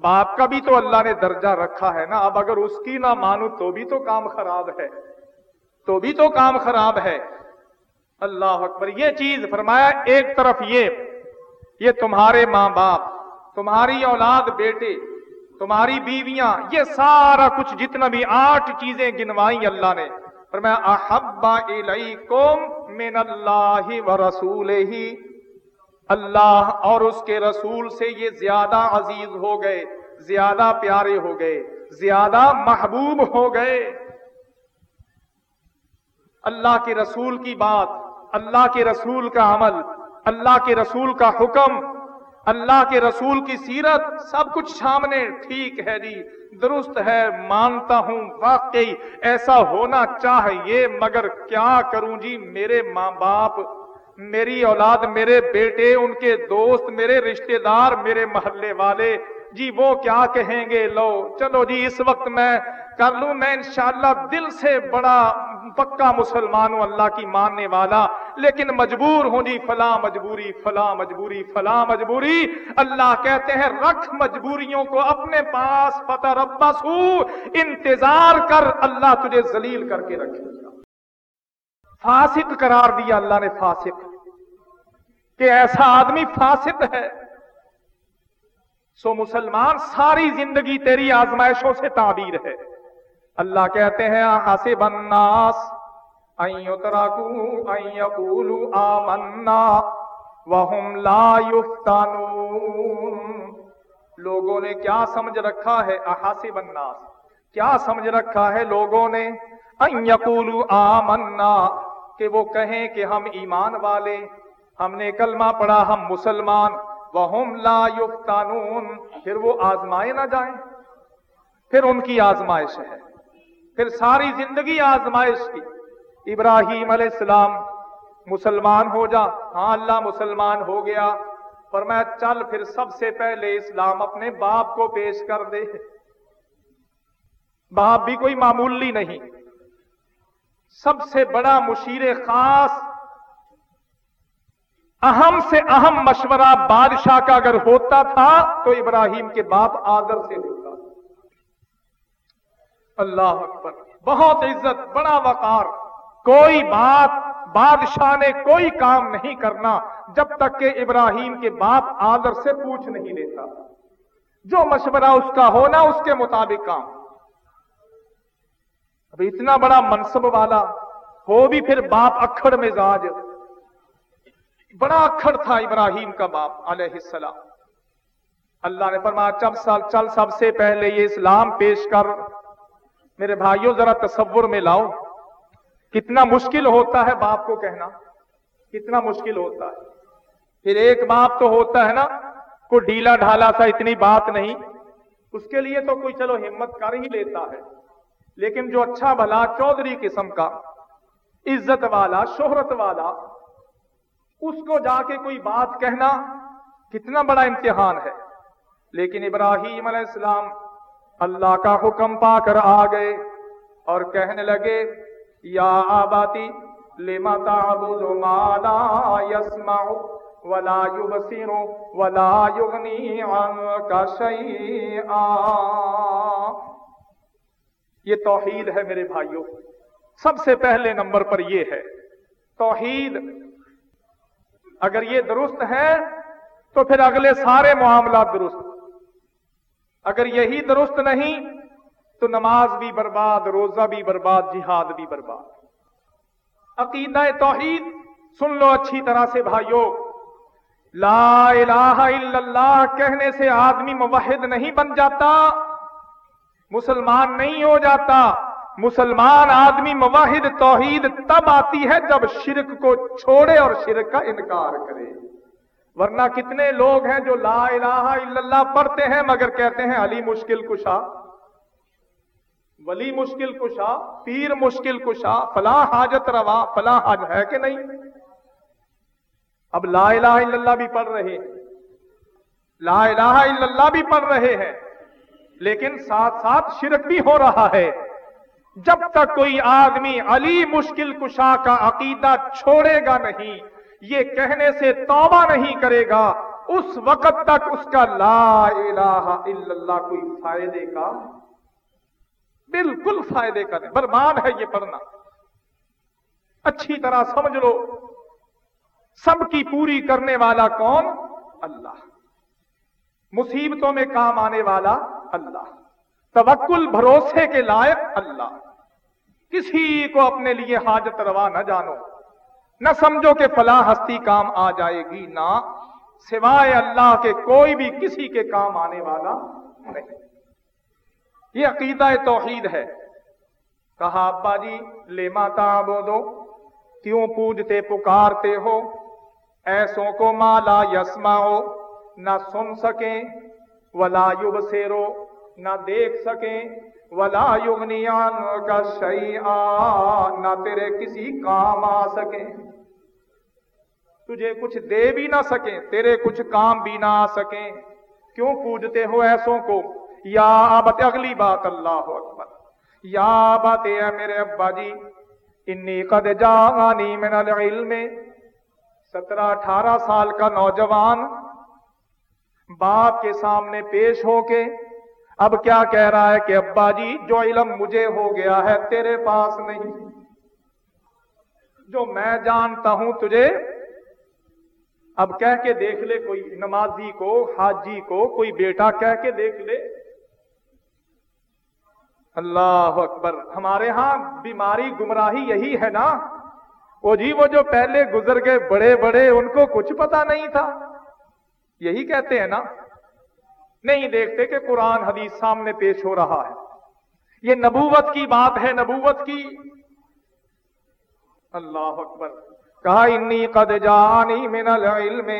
باپ کا بھی تو اللہ نے درجہ رکھا ہے نا۔ اب اگر اس کی نہ مانو تو بھی تو کام خراب ہے۔ تو بھی تو کام خراب ہے۔ اللہ اکبر، یہ چیز فرمایا، ایک طرف یہ یہ تمہارے ماں باپ، تمہاری اولاد، بیٹے، تمہاری بیویاں، یہ سارا کچھ جتنا بھی آٹھ چیزیں گنوائی اللہ نے۔ فرمایا احبا الیکم من اللہ و رسول ہی اللہ اور اس کے رسول سے یہ زیادہ عزیز ہو گئے، زیادہ پیارے ہو گئے، زیادہ محبوب ہو گئے۔ اللہ کے رسول کی بات، اللہ کے رسول کا عمل، اللہ کے رسول کا حکم، اللہ کے رسول کی سیرت، سب کچھ سامنے ٹھیک ہے جی درست ہے، مانتا ہوں، واقعی ایسا ہونا چاہیے، مگر کیا کروں جی میرے ماں باپ میری اولاد، میرے بیٹے، ان کے دوست، میرے رشتہ دار، میرے محلے والے۔ جی وہ کیا کہیں گے؟ لو، چلو جی اس وقت میں کر لوں، میں انشاءاللہ دل سے بڑا پکا مسلمان ہوں، اللہ کی ماننے والا۔ لیکن مجبور ہوں جی فلاں مجبوری فلاں مجبوری فلاں مجبوری۔ اللہ کہتے ہیں، رکھ مجبوریوں کو اپنے پاس پتہ ربس انتظار کر، اللہ تجھے ذلیل کر کے رکھے فاسق قرار دیا اللہ نے، فاسق۔ کہ ایسا آدمی فاسق ہے۔ سو مسلمان، ساری زندگی تیری آزمائشوں سے تعبیر ہے۔ اللہ کہتے ہیں حسب الناس، ان یترکو، ان آمنا، وهم لا لوگوں نے کیا سمجھ رکھا ہے احاسب الناس؟ کیا سمجھ رکھا ہے لوگوں نے؟ ان یقولو آمنا۔ کہ وہ کہیں کہ ہم ایمان والے، ہم نے کلمہ پڑھا، ہم مسلمان، وہم لا یفتانون پھر وہ آزمائے نہ جائیں۔ پھر ان کی آزمائش ہے۔ پھر ساری زندگی آزمائش کی۔ ابراہیم علیہ السلام مسلمان ہو جا۔ ہاں اللہ مسلمان ہو گیا۔ پر میں چل پھر سب سے پہلے اسلام اپنے باپ کو پیش کر دے۔ باپ بھی کوئی معمولی نہیں۔ سب سے بڑا مشیر خاص، اہم سے اہم مشورہ بادشاہ کا اگر ہوتا تھا تو ابراہیم کے باپ آدر سے ہوتا۔ اللہ اکبر۔ بہت عزت، بڑا وقار۔ کوئی بات بادشاہ نے کوئی کام نہیں کرنا جب تک کہ ابراہیم کے باپ آدر سے پوچھ نہیں لیتا۔ جو مشورہ اس کا ہونا، اس کے مطابق کام۔ اب اتنا بڑا منصب والا ہو بھی پھر باپ اکھڑ مزاج. بڑا اکھڑ تھا ابراہیم کا باپ علیہ السلام. اللہ نے فرمایا چل سال چل سب سے پہلے یہ اسلام پیش کر. میرے بھائیوں، ذرا تصور میں لاؤ. کتنا مشکل ہوتا ہے باپ کو کہنا؟ کتنا مشکل ہوتا ہے؟ پھر ایک باپ تو ہوتا ہے نا کوئی ڈھیلا ڈھالا سا اتنی بات نہیں. اس کے لیے تو کوئی، چلو، ہمت کر ہی لیتا ہے. لیکن جو اچھا بھلا چودھری قسم کا، عزت والا، شہرت والا، اس کو جا کے کوئی بات کہنا کتنا بڑا امتحان ہے۔ لیکن ابراہیم علیہ السلام اللہ کا حکم پا کر آ گئے اور کہنے لگے، یا آباتی لما تعبد ما لا يسمع ولا يبصر ولا يغني عنك شيئا یہ توحید ہے میرے بھائیوں۔ سب سے پہلے نمبر پر یہ ہے، توحید اگر یہ درست ہے تو پھر اگلے سارے معاملات درست۔ اگر یہی درست نہیں تو نماز بھی برباد، روزہ بھی برباد، جہاد بھی برباد۔ عقیدہ توحید سن لو اچھی طرح سے بھائیوں۔ لا الہ الا اللہ کہنے سے آدمی موحد نہیں بن جاتا۔ مسلمان نہیں ہو جاتا۔ مسلمان آدمی مواحد توحید تب آتی ہے جب شرک کو چھوڑے اور شرک کا انکار کرے۔ ورنہ کتنے لوگ ہیں جو لا الہ الا اللہ پڑھتے ہیں مگر کہتے ہیں علی مشکل کشا، ولی مشکل کشا، پیر مشکل کشا، فلاں حاجت روا، فلاں حاج ہے کہ نہیں؟ اب لا الہ الا اللہ بھی پڑھ رہے ہیں۔ لا الہ الا اللہ بھی پڑھ رہے ہیں۔ لیکن ساتھ ساتھ شرک بھی ہو رہا ہے۔ جب تک کوئی آدمی علی مشکل کشا کا عقیدہ چھوڑے گا نہیں، یہ کہنے سے توبہ نہیں کرے گا، اس وقت تک اس کا لا الہ الا اللہ کوئی فائدے کا، بالکل فائدے کا نہیں، برباد ہے یہ پڑھنا۔ اچھی طرح سمجھ لو، سب کی پوری کرنے والا کون؟ اللہ۔ مصیبتوں میں کام آنے والا اللہ۔ توکل بھروسے کے لائق اللہ۔ کسی کو اپنے لیے حاجت روا نہ جانو۔ نہ سمجھو کہ فلاں ہستی کام آ جائے گی، نہ سوائے اللہ کے کوئی بھی کسی کے کام آنے والا نہیں۔ یہ عقیدہ توحید ہے۔ کہا، ابا جی لے ماتا بو دو۔ کیوں پوجتے، پکارتے ہو؟ ایسوں کو مالا یسما ہو نہ سن سکیں، ولا یوب سیرو نہ دیکھ سکیں، ولا یغنیان کا شعی نہ تیرے کسی کام آ سکیں۔ تجھے کچھ دے بھی نہ سکیں، تیرے کچھ کام بھی نہ آ سکیں۔ کیوں پوجتے ہو ایسوں کو؟ یا آبت اگلی بات، اللہ اکبر۔ یا بات ہے میرے ابا جی انی قد جانی من العلم۔ سترہ اٹھارہ سال کا نوجوان، باپ کے سامنے پیش ہو کے اب کیا کہہ رہا ہے کہ ابا جی جو علم مجھے ہو گیا ہے، تیرے پاس نہیں۔ جو میں جانتا ہوں تجھے۔ اب کہہ کے دیکھ لے کوئی نمازی کو، حاجی کو، کوئی بیٹا کہہ کے دیکھ لے۔ اللہ اکبر، ہمارے ہاں بیماری گمراہی یہی ہے نا۔ وہ جی وہ جو پہلے گزر گئے بڑے بڑے، ان کو کچھ پتا نہیں تھا۔ یہی کہتے ہیں نا۔ نہیں دیکھتے کہ قرآن حدیث سامنے پیش ہو رہا ہے۔ یہ نبوت کی بات ہے، نبوت کی۔ اللہ اکبر۔ کہا، انی قد جانی من العلم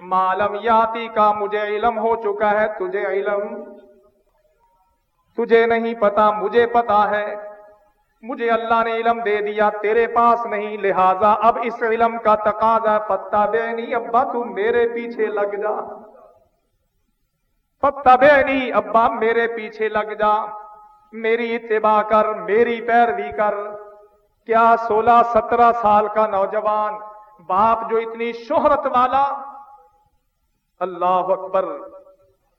معلوم یاتی کا مجھے علم ہو چکا ہے، تجھے علم۔ تجھے نہیں پتا، مجھے پتا ہے۔ مجھے اللہ نے علم دے دیا، تیرے پاس نہیں، لہذا اب اس علم کا تقاضا، پتا بے نہیں ابا، تو میرے پیچھے لگ جا۔ پتا نہیں ابا میرے پیچھے لگ جا میری اتباع کر میری پیروی کر کیا سولہ سترہ سال کا نوجوان باپ جو اتنی شہرت والا اللہ اکبر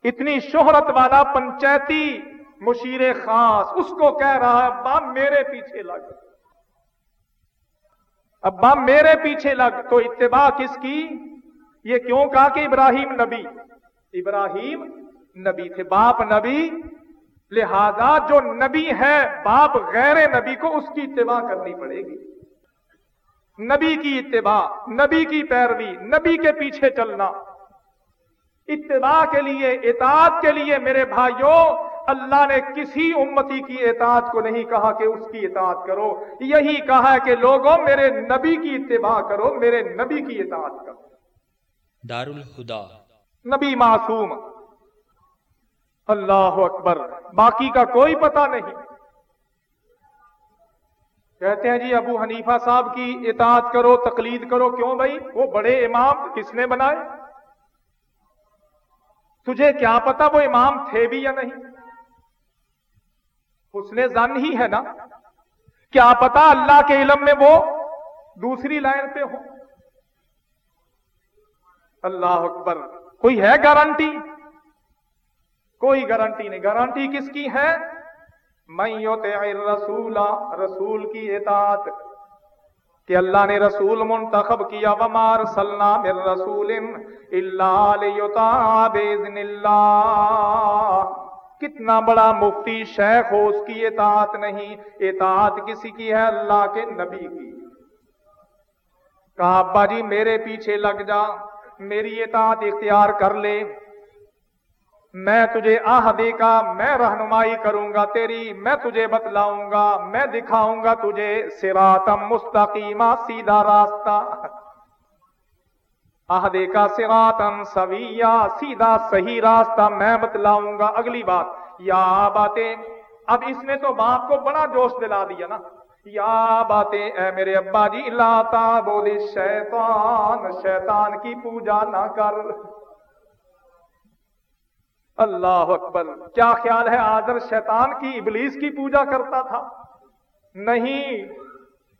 اتنی شہرت والا پنچایتی مشیر خاص اس کو کہہ رہا ہے ابا میرے پیچھے لگ ابا میرے پیچھے لگ تو اتباع کس کی یہ کیوں کہا کہ ابراہیم نبی ابراہیم نبی تھے باپ نبی۔ لہذا جو نبی ہے باپ غیر نبی کو اس کی اتباع کرنی پڑے گی۔ نبی کی اتباع نبی کی پیروی نبی کے پیچھے چلنا۔ اتباع کے لیے اطاعت کے لیے میرے بھائیوں اللہ نے کسی امتی کی اطاعت کو نہیں کہا کہ اس کی اطاعت کرو۔ یہی کہا کہ لوگوں میرے نبی کی اتباع کرو میرے نبی کی اطاعت کرو۔ دار الہدا نبی معصوم۔ اللہ اکبر، باقی کا کوئی پتہ نہیں۔ کہتے ہیں جی ابو حنیفہ صاحب کی اطاعت کرو، تقلید کرو، کیوں بھائی؟ وہ بڑے امام کس نے بنائے؟ تجھے کیا پتا وہ امام تھے بھی یا نہیں؟ اس نے زن ہی ہے نا؟ کیا پتا اللہ کے علم میں وہ دوسری لائن پہ ہو اللہ اکبر، کوئی ہے گارنٹی کوئی گارنٹی نہیں۔ گارنٹی کس کی ہے؟ میں رسول رسول کی اطاعت۔ کہ اللہ نے رسول منتخب کیا ومار سلام رسول اللہ۔ کتنا بڑا مفتی شیخ ہو، اس کی اطاعت نہیں۔ اطاعت کسی کی ہے؟ اللہ کے نبی کی۔ کہا، ابا جی میرے پیچھے لگ جا، میری اطاعت اختیار کر لے۔ میں تجھے آہ دے کا میں رہنمائی کروں گا تیری، میں تجھے بتلاؤں گا، میں دکھاؤں گا تجھے سراتم مستقیمہ سیدھا راستہ۔ آہدے کا سراتم سویا سیدھا صحیح راستہ میں بتلاؤں گا۔ اگلی بات، یا باتیں، اب اس نے تو باپ کو بڑا جوش دلا دیا نا۔ یا باتیں، اے میرے ابا جی لاتا بولے شیطان شیطان کی پوجا نہ کر۔ اللہ اکبر، کیا خیال ہے آدر شیطان کی ابلیس کی پوجا کرتا تھا؟ نہیں،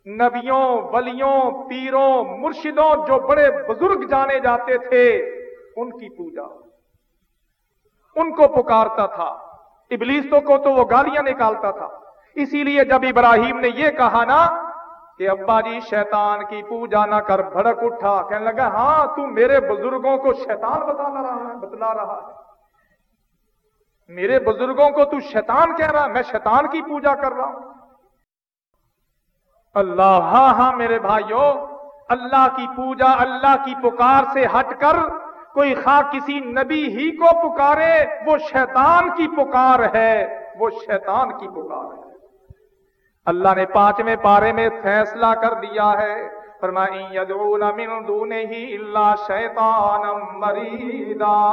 نبیوں، ولیوں، پیروں، مرشدوں جو بڑے بزرگ جانے جاتے تھے، ان کی پوجا۔ ان کو پکارتا تھا۔ ابلیسوں کو تو وہ گالیاں نکالتا تھا۔ اسی لیے جب ابراہیم نے یہ کہا نا کہ ابا جی شیطان کی پوجا نہ کر، بھڑک اٹھا، کہنے لگا ہاں تو میرے بزرگوں کو شیطان بتا رہا ہے، بتلا رہا ہے۔ میرے بزرگوں کو تو شیطان کہہ رہا میں شیطان کی پوجا کر رہا ہوں۔ اللہ ہاں ہاں میرے بھائیوں اللہ کی پوجا، اللہ کی پکار سے ہٹ کر کوئی خواہ کسی نبی ہی کو پکارے، وہ شیطان کی پکار ہے، وہ شیطان کی پکار ہے۔ اللہ نے پانچویں پارے میں فیصلہ کر دیا ہے۔ فرمائی یدعون من دونه الا شیطانا مریدا۔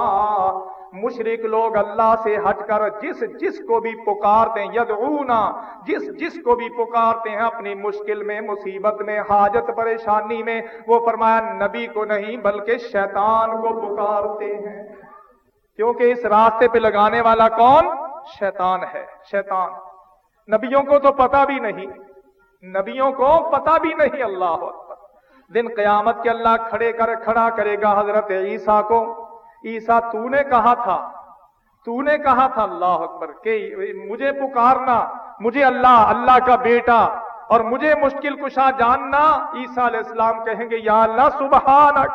مشرق لوگ اللہ سے ہٹ کر جس جس کو بھی پکارتے ہیں، یدعونا، جس جس کو بھی پکارتے ہیں اپنی مشکل میں، مصیبت میں، حاجت پریشانی میں، وہ فرمایا نبی کو نہیں بلکہ شیطان کو پکارتے ہیں۔ کیونکہ اس راستے پہ لگانے والا کون؟ شیطان ہے، شیطان۔ نبیوں کو تو پتا بھی نہیں، نبیوں کو پتا بھی نہیں، اللہ دن قیامت کے اللہ کھڑے کر، کھڑا کرے گا حضرت عیسیٰ کو۔ عیسا تو نے کہا تھا تو نے کہا تھا، اللہ اکبر، کہ مجھے پکارنا، مجھے اللہ اللہ کا بیٹا، اور مجھے مشکل کشا جاننا، عیسیٰ علیہ السلام کہیں گے، یا اللہ، سبحانک،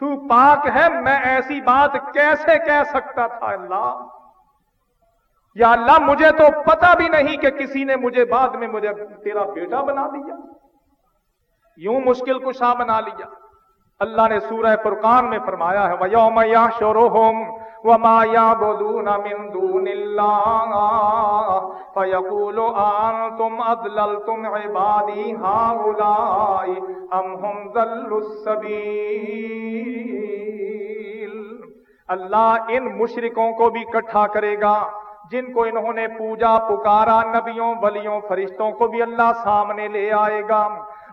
تو پاک ہے، میں ایسی بات کیسے کہہ سکتا تھا اللہ؟ یا اللہ، مجھے تو پتا بھی نہیں کہ کسی نے مجھے بعد میں مجھے تیرا بیٹا بنا دیا، یوں مشکل کشا بنا لیا۔ اللہ نے سورہ فرقان میں فرمایا ہے، وَيَوْمَ يَحْشُرُهُمْ وَمَا يَعْبُدُونَ مِن دُونِ اللَّهِ فَيَقُولُ أَنْتُمْ أَضْلَلْتُمْ عِبَادِي هَؤُلَاءِ أَمْ هُمْ ضَلُّوا السَّبِيلَ اللہ ان مشرکوں کو بھی اکٹھا کرے گا، جن کو انہوں نے پوجا، پکارا، نبیوں، ولیوں، فرشتوں کو بھی اللہ سامنے لے آئے گا۔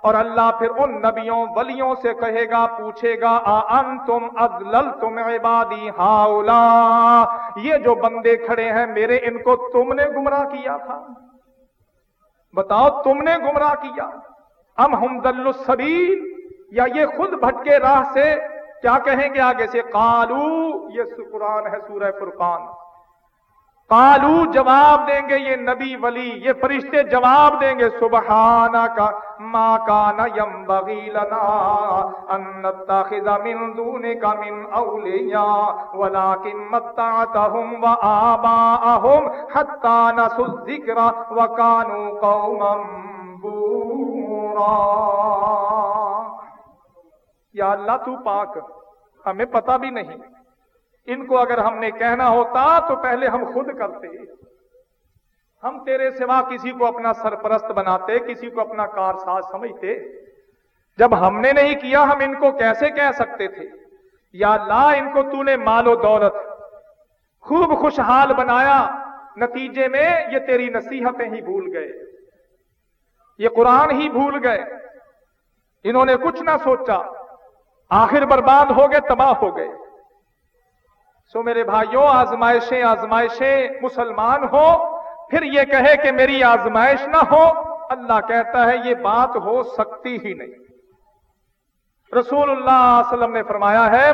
اور اللہ پھر ان نبیوں ولیوں سے کہے گا، پوچھے گا انتم تم عبادی ہاؤلا؟ یہ جو بندے کھڑے ہیں، میرے ان کو تم نے گمراہ کیا تھا۔ بتاؤ، تم نے گمراہ کیا۔ ام ہم دل السبیل؟ یا یہ خود بھٹکے راہ سے کیا کہیں گے آگے سے؟ کالو یہ قرآن ہے، سورہ فرقان۔ کالو جواب دیں گے یہ نبی ولی، یہ فرشتے جواب دیں گے سبحانہ کا ما کان ينبغي لنا ان نتخذ من دونك من اولیاء ولكن متعتهم وآباءهم حتى نسوا الذکر وكانوا قوما بورا. یا اللہ تو پاک، ہمیں پتہ بھی نہیں ان کو اگر ہم نے کہنا ہوتا تو پہلے ہم خود کرتے۔ ہم تیرے سوا کسی کو اپنا سرپرست بناتے، کسی کو اپنا کار ساز سمجھتے۔ جب ہم نے نہیں کیا، ہم ان کو کیسے کہہ سکتے تھے؟ یا لا، ان کو تو نے مال و دولت خوب خوشحال بنایا، نتیجے میں یہ تیری نصیحتیں ہی بھول گئے۔ یہ قرآن ہی بھول گئے۔ انہوں نے کچھ نہ سوچا۔ آخر برباد ہو گئے، تباہ ہو گئے۔ سو میرے بھائیوں آزمائشیں آزمائشیں مسلمان ہو، پھر یہ کہے کہ میری آزمائش نہ ہو، اللہ کہتا ہے یہ بات ہو سکتی ہی نہیں۔ رسول اللہ علیہ وسلم نے فرمایا ہے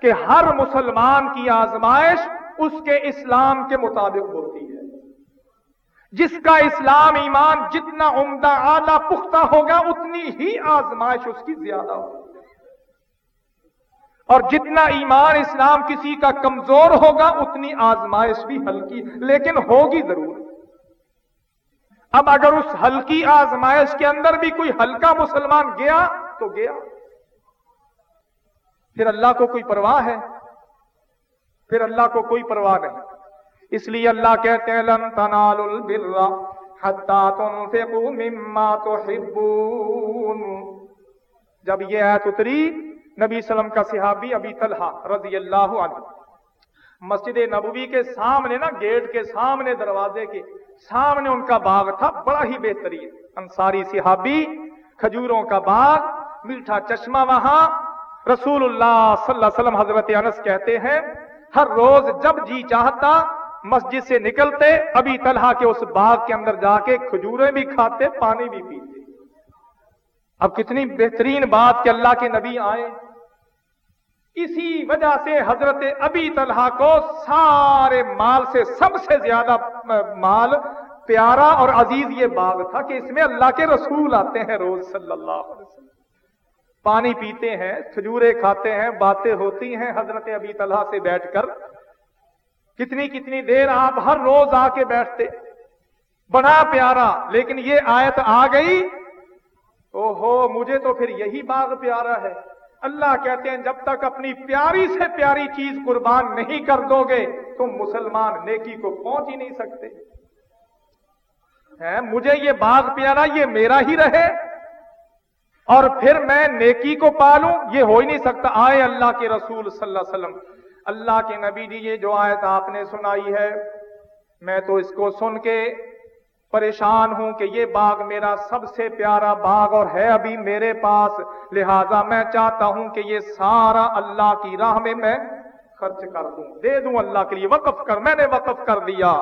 کہ ہر مسلمان کی آزمائش اس کے اسلام کے مطابق ہوتی ہے۔ جس کا اسلام ایمان جتنا عمدہ اعلی پختہ ہوگا، اتنی ہی آزمائش اس کی زیادہ ہوگی۔ اور جتنا ایمان اسلام کسی کا کمزور ہوگا، اتنی آزمائش بھی ہلکی، لیکن ہوگی ضرور۔ اب اگر اس ہلکی آزمائش کے اندر بھی کوئی ہلکا مسلمان گیا، تو گیا۔ پھر اللہ کو کوئی پرواہ ہے؟ پھر اللہ کو کوئی پرواہ نہیں۔ اس لیے اللہ کہتے ہیں، لن تنال البر حتی تنفقوا مما تحبون۔ جب یہ آیت اتری نبی وسلم کا صحابی ابی طلحہ رضی اللہ عنہ۔ مسجد نبوی کے سامنے نا، گیٹ کے سامنے، دروازے کے سامنے ان کا باغ تھا، بڑا ہی بہترین۔ انصاری صحابی، کھجوروں کا باغ، میٹھا چشمہ وہاں۔ رسول اللہ صلی اللہ علیہ وسلم حضرت انس کہتے ہیں، ہر روز جب جی چاہتا، مسجد سے نکلتے ابھی طلحہ کے اس باغ کے اندر جا کے کھجوریں بھی کھاتے، پانی بھی پیتے۔ اب کتنی بہترین بات کہ اللہ کے نبی آئے۔ اسی وجہ سے حضرت ابی طلحہ کو سارے مال سے سب سے زیادہ مال پیارا اور عزیز یہ باغ تھا کہ اس میں اللہ کے رسول آتے ہیں روز صلی اللہ علیہ وسلم۔ پانی پیتے ہیں، کھجورے کھاتے ہیں، باتیں ہوتی ہیں۔ حضرت ابی طلحہ سے بیٹھ کر کتنی کتنی دیر آپ ہر روز آ کے بیٹھتے۔ بڑا پیارا، لیکن یہ آیت آ گئی۔ او ہو مجھے تو پھر یہی باغ پیارا ہے۔ اللہ کہتے ہیں، جب تک اپنی پیاری سے پیاری چیز قربان نہیں کر دو گے، تم مسلمان نیکی کو پہنچ ہی نہیں سکتے۔ مجھے یہ باغ پیارا، یہ میرا ہی رہے۔ اور پھر میں نیکی کو پالوں، یہ ہو ہی نہیں سکتا۔ آئے اللہ کے رسول صلی اللہ علیہ وسلم۔ اللہ کے نبی جی یہ جو آیت آپ نے سنائی ہے، میں تو اس کو سن کے پریشان ہوں کہ یہ باغ میرا سب سے پیارا باغ اور ہے ابھی میرے پاس۔ لہذا میں چاہتا ہوں کہ یہ سارا اللہ کی راہ میں میں خرچ کر دوں۔ دے دوں اللہ کے لیے۔ وقف کر۔ میں نے وقف کر دیا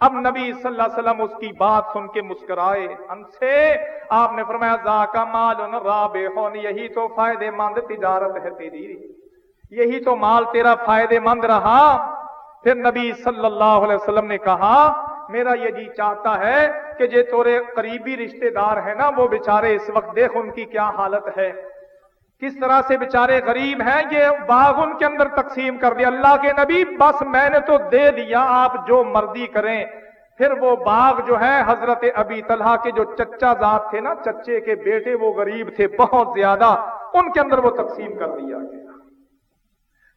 اب نبی صلی اللہ علیہ وسلم اس کی بات سن کے مسکرائے۔ ہم سے آپ نے فرمایا ذا کا مال راب یہی تو فائدے مند تجارت ہے تیری۔ یہی تو مال تیرا فائدے مند رہا۔ پھر نبی صلی اللہ علیہ وسلم نے کہا میرا یہ جی چاہتا ہے کہ جو تورے قریبی رشتہ دار ہیں نا، وہ بےچارے اس وقت دیکھ ان کی کیا حالت ہے۔ کس طرح سے بےچارے غریب ہیں، یہ باغ ان کے اندر تقسیم کر دیا۔ اللہ کے نبی، بس میں نے تو دے دیا، آپ جو مرضی کریں۔ پھر وہ باغ جو ہے، حضرت ابی طلحہ کے جو چچا ذات تھے نا، چچے کے بیٹے، وہ غریب تھے، بہت زیادہ، ان کے اندر وہ تقسیم کر دیا گیا۔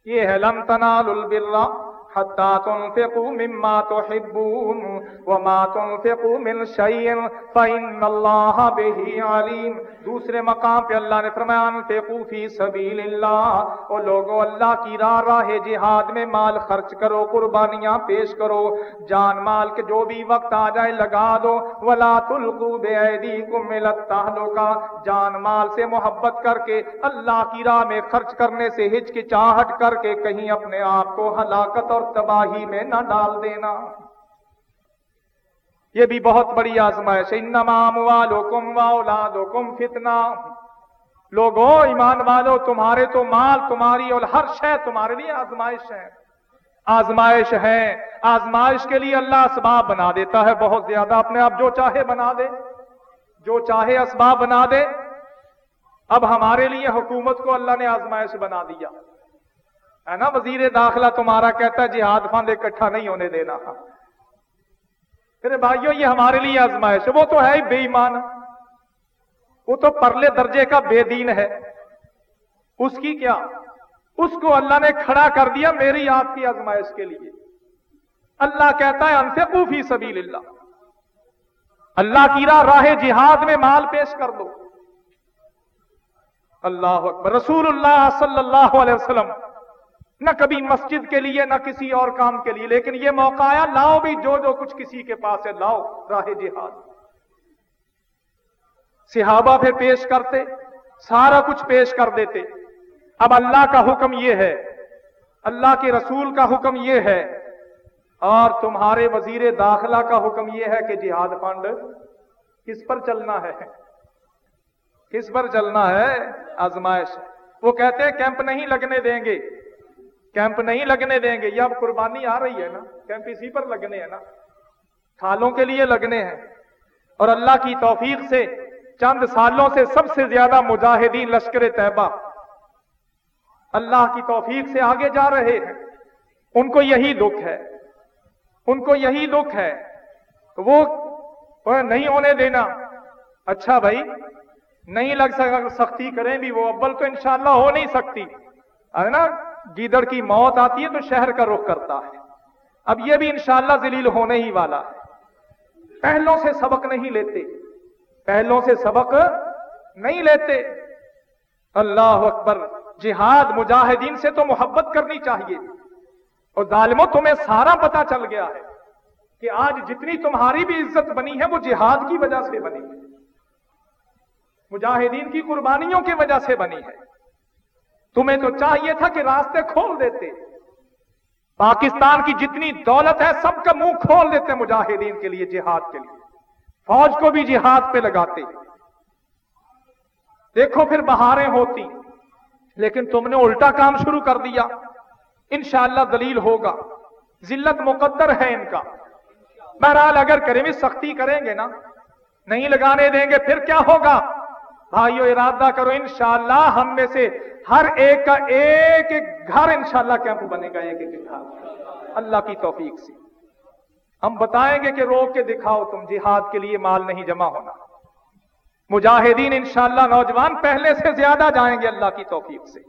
یہ ہے لن تنال البرا حتى تنفقوا مما تحبون وما تنفقوا من شيء، فإن الله به عليم۔ دوسرے مقام پہ اللہ نے فرمایا، انفقوا فی سبیل اللہ۔ او لوگو اللہ کی راہ راہ جہاد میں مال خرچ کرو، قربانیاں پیش کرو۔ جان مال کے جو بھی وقت آ جائے، لگا دو۔ ولا تلقوا بأيديكم إلى التهلكة جان مال سے محبت کر کے، اللہ کی راہ میں خرچ کرنے سے ہچکچاہٹ کر کے کہیں اپنے آپ کو ہلاکت اور تباہی میں نہ ڈال دینا۔ یہ بھی بہت بڑی آزمائش ہے۔ انام والو کم واؤ کم فتنا لوگوں ایمان والو، تمہارے تو مال تمہاری اور ہر شے تمہارے لیے آزمائش ہے۔ آزمائش ہے۔ آزمائش کے لیے اللہ اسباب بنا دیتا ہے۔ بہت زیادہ اپنے آپ جو چاہے بنا دے۔ جو چاہے اسباب بنا دے۔ اب ہمارے لیے حکومت کو اللہ نے آزمائش بنا دیا۔ ہے نا وزیر داخلہ تمہارا کہتا ہے جہاد فند اکٹھا نہیں ہونے دینا میرے بھائیوں یہ ہمارے لیے آزمائش وہ تو ہے ہی بے ایمان وہ تو پرلے درجے کا بے دین ہے اس کی کیا اس کو اللہ نے کھڑا کر دیا میری آپ کی آزمائش کے لیے اللہ کہتا ہے انفقو فی سبیل اللہ اللہ کی راہ راہ جہاد میں مال پیش کر دو اللہ اکبر رسول اللہ صلی اللہ علیہ وسلم نہ کبھی مسجد کے لیے، نہ کسی اور کام کے لیے۔ لیکن یہ موقع آیا، لاؤ بھی جو جو کچھ کسی کے پاس ہے، لاؤ، راہ جہاد۔ صحابہ پھر پیش کرتے، سارا کچھ پیش کر دیتے۔ اب اللہ کا حکم یہ ہے، اللہ کے رسول کا حکم یہ ہے، اور تمہارے وزیر داخلہ کا حکم یہ ہے کہ جہاد فنڈ کس پر چلنا ہے؟ کس پر چلنا ہے؟ آزمائش۔ وہ کہتے ہیں، کیمپ نہیں لگنے دیں گے۔ کیمپ نہیں لگنے دیں گے، یہ اب قربانی آ رہی ہے نا۔ کیمپ اسی پر لگنے ہیں نا۔ سالوں کے لیے لگنے ہیں۔ اور اللہ کی توفیق سے چند سالوں سے سب سے زیادہ مجاہدین لشکر طیبہ اللہ کی توفیق سے آگے جا رہے ہیں۔ ان کو یہی دکھ ہے۔ ان کو یہی دکھ ہے۔ وہ نہیں ہونے دینا۔ اچھا بھائی، نہیں لگ سکتی کریں بھی وہ ابل تو انشاءاللہ ہو نہیں سکتی۔ ہے نا؟ گیدڑ کی موت آتی ہے تو شہر کا رخ کرتا ہے۔ اب یہ بھی انشاءاللہ ذلیل ہونے ہی والا ہے۔ پہلوں سے سبق نہیں لیتے۔ پہلوں سے سبق نہیں لیتے۔ اللہ اکبر۔ جہاد مجاہدین سے تو محبت کرنی چاہیے۔ اور ظالموں تمہیں سارا پتا چل گیا ہے کہ آج جتنی تمہاری بھی عزت بنی ہے وہ جہاد کی وجہ سے بنی ہے۔ مجاہدین کی قربانیوں کی وجہ سے بنی ہے۔ تمہیں تو چاہیے تھا کہ راستے کھول دیتے۔ پاکستان کی جتنی دولت ہے، سب کا منہ کھول دیتے مجاہدین کے لیے، جہاد کے لیے۔ فوج کو بھی جہاد پہ لگاتے۔ دیکھو پھر بہاریں ہوتی، لیکن تم نے الٹا کام شروع کر دیا۔ انشاءاللہ دلیل ہوگا۔ ذلت مقدر ہے ان کا۔ بہرحال اگر کریں بھی سختی کریں گے نا، نہیں لگانے دیں گے، پھر کیا ہوگا؟ بھائیو ارادہ کرو، انشاءاللہ ہم میں سے ہر ایک کا ایک ایک گھر انشاءاللہ کیمپ بنے گا، ایک ایک گھر اللہ کی توفیق سے۔ ہم بتائیں گے کہ روک کے دکھاؤ تم، جہاد کے لیے مال نہیں جمع ہونا۔ مجاہدین انشاءاللہ نوجوان پہلے سے زیادہ جائیں گے، اللہ کی توفیق سے۔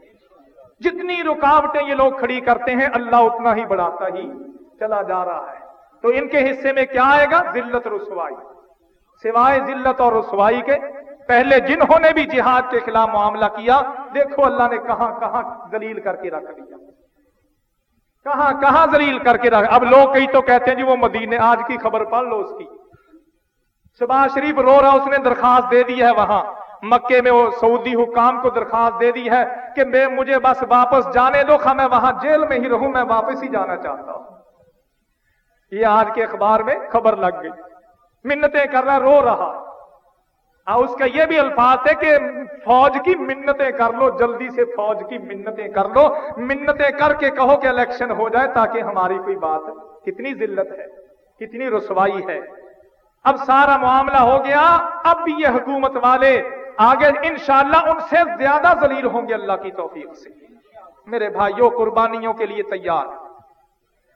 جتنی رکاوٹیں یہ لوگ کھڑی کرتے ہیں، اللہ اتنا ہی بڑھاتا ہی چلا جا رہا ہے۔ تو ان کے حصے میں کیا آئے گا؟ ذلت رسوائی۔ سوائے ذلت اور رسوائی کے پہلے جنہوں نے بھی جہاد کے خلاف معاملہ کیا، دیکھو اللہ نے کہاں کہاں دلیل کر کے رکھ دیا۔ کہاں کہاں دلیل کر کے رکھ اب لوگ کئی تو کہتے ہیں جی وہ مدینے، آج کی خبر پڑھ لو اس کی۔ شباز شریف رو رہا، اس نے درخواست دے دی ہے وہاں۔ مکے میں وہ سعودی حکام کو درخواست دے دی ہے کہ میں مجھے بس واپس جانے دو خواہ میں وہاں جیل میں ہی رہوں، میں واپس ہی جانا چاہتا ہوں۔ یہ آج کے اخبار میں خبر لگ گئی۔ منتیں کر رہا، رو رہا۔ اس کا یہ بھی الفاظ ہے کہ فوج کی منتیں کر لو، جلدی سے فوج کی منتیں کر لو، منتیں کر کے کہو کہ الیکشن ہو جائے تاکہ ہماری کوئی بات کتنی ذلت ہے، کتنی رسوائی ہے۔ اب سارا معاملہ ہو گیا، اب بھی یہ حکومت والے آگے انشاءاللہ ان سے زیادہ ذلیل ہوں گے، اللہ کی توفیق سے۔ میرے بھائیوں، قربانیوں کے لیے تیار۔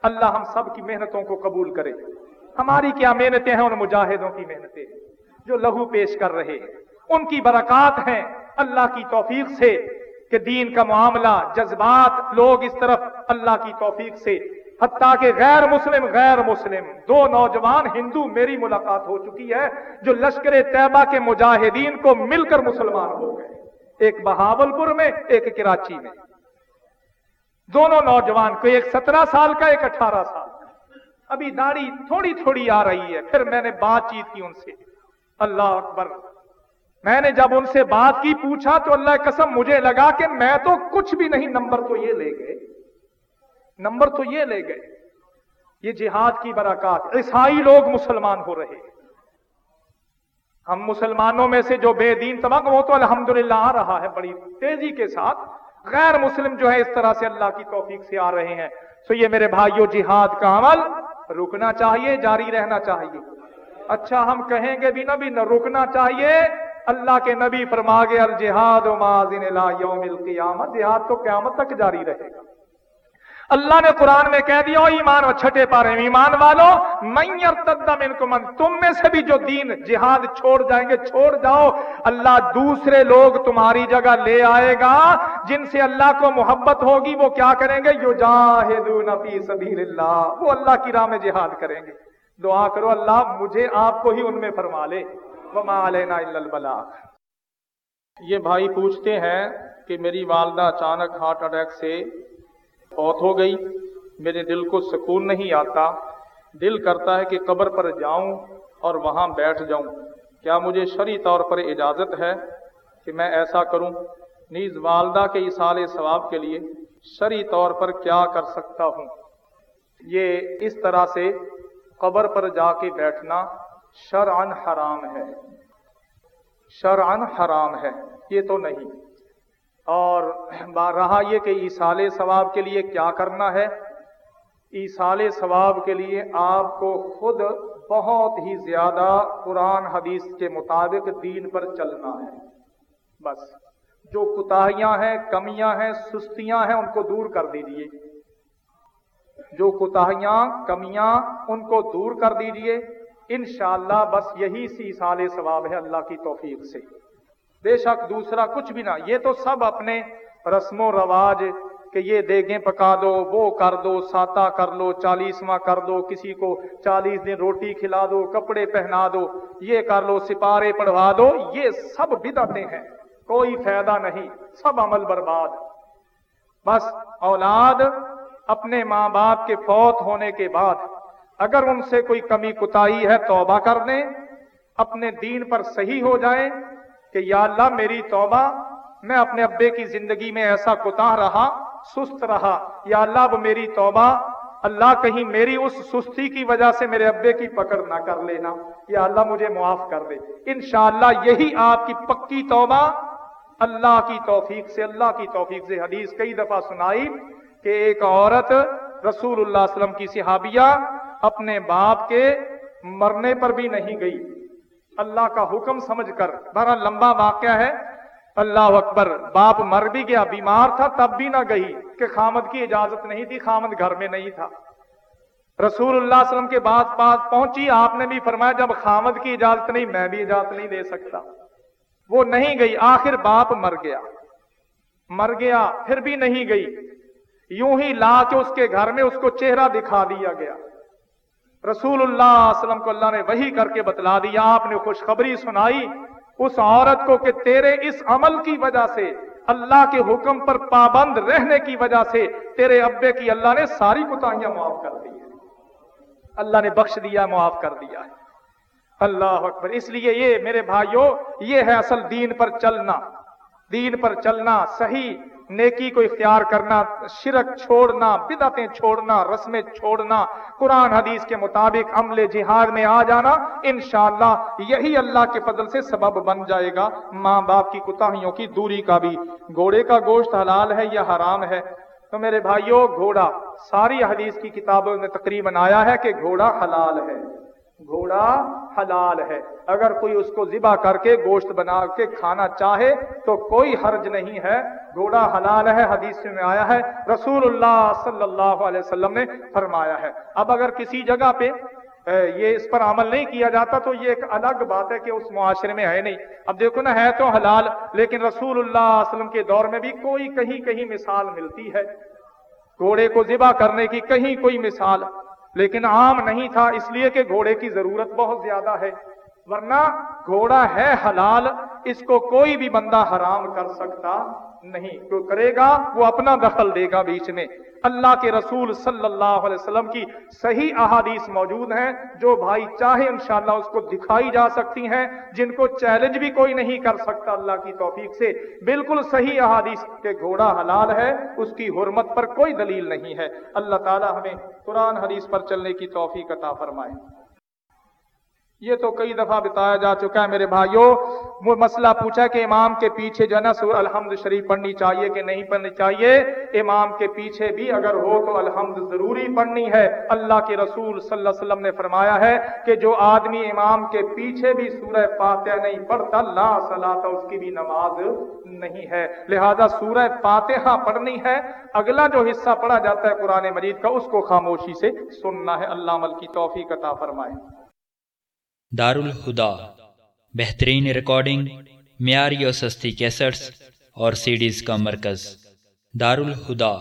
اللہ ہم سب کی محنتوں کو قبول کرے۔ ہماری کیا محنتیں ہیں، ان مجاہدوں کی محنتیں۔ جو لہو پیش کر رہے ہیں۔ ان کی برکات ہیں۔ اللہ کی توفیق سے کہ دین کا معاملہ، جذبات لوگ اس طرف اللہ کی توفیق سے۔ حتیٰ کہ غیر مسلم غیر مسلم۔ دو نوجوان ہندو میری ملاقات ہو چکی ہے جو لشکر طیبہ کے مجاہدین کو مل کر مسلمان ہو گئے۔ ایک بہاول پور میں، ایک کراچی میں۔ دونوں نوجوان کوئی ایک سترہ سال کا، ایک اٹھارہ سال۔ کا ابھی داڑھی تھوڑی تھوڑی آ رہی ہے، پھر میں نے بات چیت کی ان سے۔ اللہ اکبر۔ میں نے جب ان سے بات کی، پوچھا تو اللہ قسم مجھے لگا کہ میں تو کچھ بھی نہیں، نمبر تو یہ لے گئے۔ نمبر تو یہ لے گئے۔ یہ جہاد کی برکات، عیسائی لوگ مسلمان ہو رہے۔ ہم مسلمانوں میں سے جو بے دین تمام وہ تو الحمدللہ آ رہا ہے بڑی تیزی کے ساتھ۔ غیر مسلم جو ہے اس طرح سے اللہ کی توفیق سے آ رہے ہیں۔ تو یہ میرے بھائیوں جہاد کا عمل رکنا چاہیے، جاری رہنا چاہیے۔ اچھا ہم کہیں گے بھی نہ بھی نہ رکنا چاہیے۔ اللہ کے نبی فرما گے الجہاد و مازن لا یوم القیامت۔ جہاد تو قیامت تک جاری رہے گا۔ اللہ نے قرآن میں کہہ دیا ایمان اور چھٹے پارے ایمان والو، من تم میں سے بھی جو دین، جہاد چھوڑ جائیں گے، چھوڑ جاؤ۔ اللہ دوسرے لوگ تمہاری جگہ لے آئے گا، جن سے اللہ کو محبت ہوگی، وہ کیا کریں گے؟ یو جاہدون فی سبیل اللہ۔ وہ اللہ کی راہ میں جہاد کریں گے۔ دعا کرو، اللہ مجھے آپ کو ہی ان میں فرما لے۔ وما علینا الا البلاغ۔ یہ بھائی پوچھتے ہیں کہ میری والدہ اچانک ہارٹ اٹیک سے فوت ہو گئی۔ میرے دل کو سکون نہیں آتا۔ دل کرتا ہے کہ قبر پر جاؤں اور وہاں بیٹھ جاؤں۔ کیا مجھے شرعی طور پر اجازت ہے کہ میں ایسا کروں؟ نیز والدہ کے اصال ثواب کے لیے شرعی طور پر کیا کر سکتا ہوں؟ یہ اس طرح سے قبر پر جا کے بیٹھنا شرعن حرام ہے۔ شرعن حرام ہے، یہ تو نہیں۔ اور رہا یہ کہ ایسال ثواب کے لیے کیا کرنا ہے؟ ایسال ثواب کے لیے آپ کو خود بہت ہی زیادہ قرآن حدیث کے مطابق دین پر چلنا ہے۔ بس، جو کوتاہیاں ہیں، کمیاں ہیں، سستیاں ہیں، ان کو دور کر دیجیے جو کوتاہیاں، کمیاں ان کو دور کر دیجیے انشاءاللہ بس یہی سی سال ثواب ہے اللہ کی توفیق سے۔ بے شک دوسرا کچھ بھی نہ، یہ تو سب اپنے رسم و رواج کہ یہ دیگیں پکا دو، وہ کر دو، ساتا کر لو، چالیسواں کر دو، کسی کو چالیس دن روٹی کھلا دو، کپڑے پہنا دو، یہ کر لو، سپارے پڑھوا دو، یہ سب بدعتیں ہیں۔ کوئی فائدہ نہیں، سب عمل برباد۔ بس اولاد اپنے ماں باپ کے فوت ہونے کے بعد اگر ان سے کوئی کمی کتائی ہے توبہ کر دیں اپنے دین پر صحیح ہو جائیں کہ یا اللہ میری توبہ، میں اپنے ابے کی زندگی میں ایسا کوتا رہا، سست رہا، یا اللہ وہ میری توبہ، اللہ کہیں میری اس سستی کی وجہ سے میرے ابے کی پکڑ نہ کر لینا، یا اللہ مجھے معاف کر دے۔ انشاءاللہ یہی آپ کی پکی توبہ، اللہ کی توفیق سے، اللہ کی توفیق سے حدیث کئی دفعہ سنائی۔ کہ ایک عورت رسول اللہ علیہ وسلم کی صحابیہ اپنے باپ کے مرنے پر بھی نہیں گئی۔ اللہ کا حکم سمجھ کر۔ بڑا لمبا واقعہ ہے۔ اللہ اکبر۔ باپ مر بھی گیا، بیمار تھا، تب بھی نہ گئی۔ کہ خامد کی اجازت نہیں تھی، خامد گھر میں نہیں تھا۔ رسول اللہ علیہ وسلم کے بعد پاس پہنچی۔ آپ نے بھی فرمایا، جب خامد کی اجازت نہیں، میں بھی اجازت نہیں دے سکتا۔ وہ نہیں گئی، آخر باپ مر گیا۔ مر گیا، پھر بھی نہیں گئی۔ یوں ہی لا کے اس کے گھر میں اس کو چہرہ دکھا دیا گیا۔ رسول اللہ علیہ وسلم کو اللہ نے وہی کر کے بتلا دیا، آپ نے خوشخبری سنائی۔ اس عورت کو کہ تیرے اس عمل کی وجہ سے، اللہ کے حکم پر پابند رہنے کی وجہ سے تیرے ابے کی اللہ نے ساری کوتاہیاں معاف کر دی ہیں۔ اللہ نے بخش دیا، معاف کر دیا ہے۔ اللہ اکبر۔ اس لیے یہ میرے بھائیوں، یہ ہے اصل دین پر چلنا۔ دین پر چلنا صحیح نیکی کو اختیار کرنا، شرک چھوڑنا، بدعتیں چھوڑنا، رسمیں چھوڑنا، قرآن حدیث کے مطابق عمل جہاد میں آ جانا، انشاءاللہ یہی اللہ کے فضل سے سبب بن جائے گا۔ ماں باپ کی کتاہیوں کی دوری کا بھی۔ گھوڑے کا گوشت حلال ہے یا حرام ہے؟ تو میرے بھائیوں گھوڑا، ساری حدیث کی کتابوں میں تقریباً آیا ہے کہ گھوڑا حلال ہے۔ گھوڑا حلال ہے۔ اگر کوئی اس کو ذبح کر کے گوشت بنا کے کھانا چاہے تو کوئی حرج نہیں ہے۔ گھوڑا حلال ہے، حدیث میں آیا ہے۔ رسول اللہ صلی اللہ علیہ وسلم نے فرمایا ہے۔ اب اگر کسی جگہ پہ یہ اس پر عمل نہیں کیا جاتا تو یہ ایک الگ بات ہے کہ اس معاشرے میں ہے نہیں۔ اب دیکھو نا، ہے تو حلال، لیکن رسول اللہ علیہ وسلم کے دور میں بھی کوئی کہیں کہیں مثال ملتی ہے۔ گھوڑے کو ذبح کرنے کی کہیں کوئی مثال۔ لیکن عام نہیں تھا، اس لیے کہ گھوڑے کی ضرورت بہت زیادہ ہے۔ ورنہ گھوڑا ہے حلال، اس کو کوئی بھی بندہ حرام کر سکتا نہیں۔ جو کرے گا وہ اپنا دخل دے گا بیچ میں۔ اللہ کے رسول صلی اللہ علیہ وسلم کی صحیح احادیث موجود ہیں۔ جو بھائی چاہے انشاءاللہ اس کو دکھائی جا سکتی ہیں۔ جن کو چیلنج بھی کوئی نہیں کر سکتا اللہ کی توفیق سے۔ بالکل صحیح احادیث کے گھوڑا حلال ہے۔ اس کی حرمت پر کوئی دلیل نہیں ہے۔ اللہ تعالی ہمیں قرآن حدیث پر چلنے کی توفیق عطا فرمائے۔ یہ تو کئی دفعہ بتایا جا چکا ہے میرے بھائیوں وہ مسئلہ پوچھا کہ امام کے پیچھے جو ہے نا سور الحمد شریف پڑھنی چاہیے کہ نہیں پڑھنی چاہیے؟ امام کے پیچھے بھی اگر ہو تو الحمد ضروری پڑھنی ہے۔ اللہ کے رسول صلی اللہ علیہ وسلم نے فرمایا ہے کہ جو آدمی امام کے پیچھے بھی سورہ فاتحہ نہیں پڑھتا، لا صلاح اس کی بھی نماز نہیں ہے۔ لہذا سورہ فاتحہ پڑھنی ہے۔ اگلا جو حصہ پڑھا جاتا ہے قرآن مجید کا، اس کو خاموشی سے سننا ہے۔ اللہ عمل کی توفیق عطا فرمائے۔ دارالہدا بہترین ریکارڈنگ معیاری اور سستی کیسٹس اور سیڈیز کا مرکز۔ دارالہدا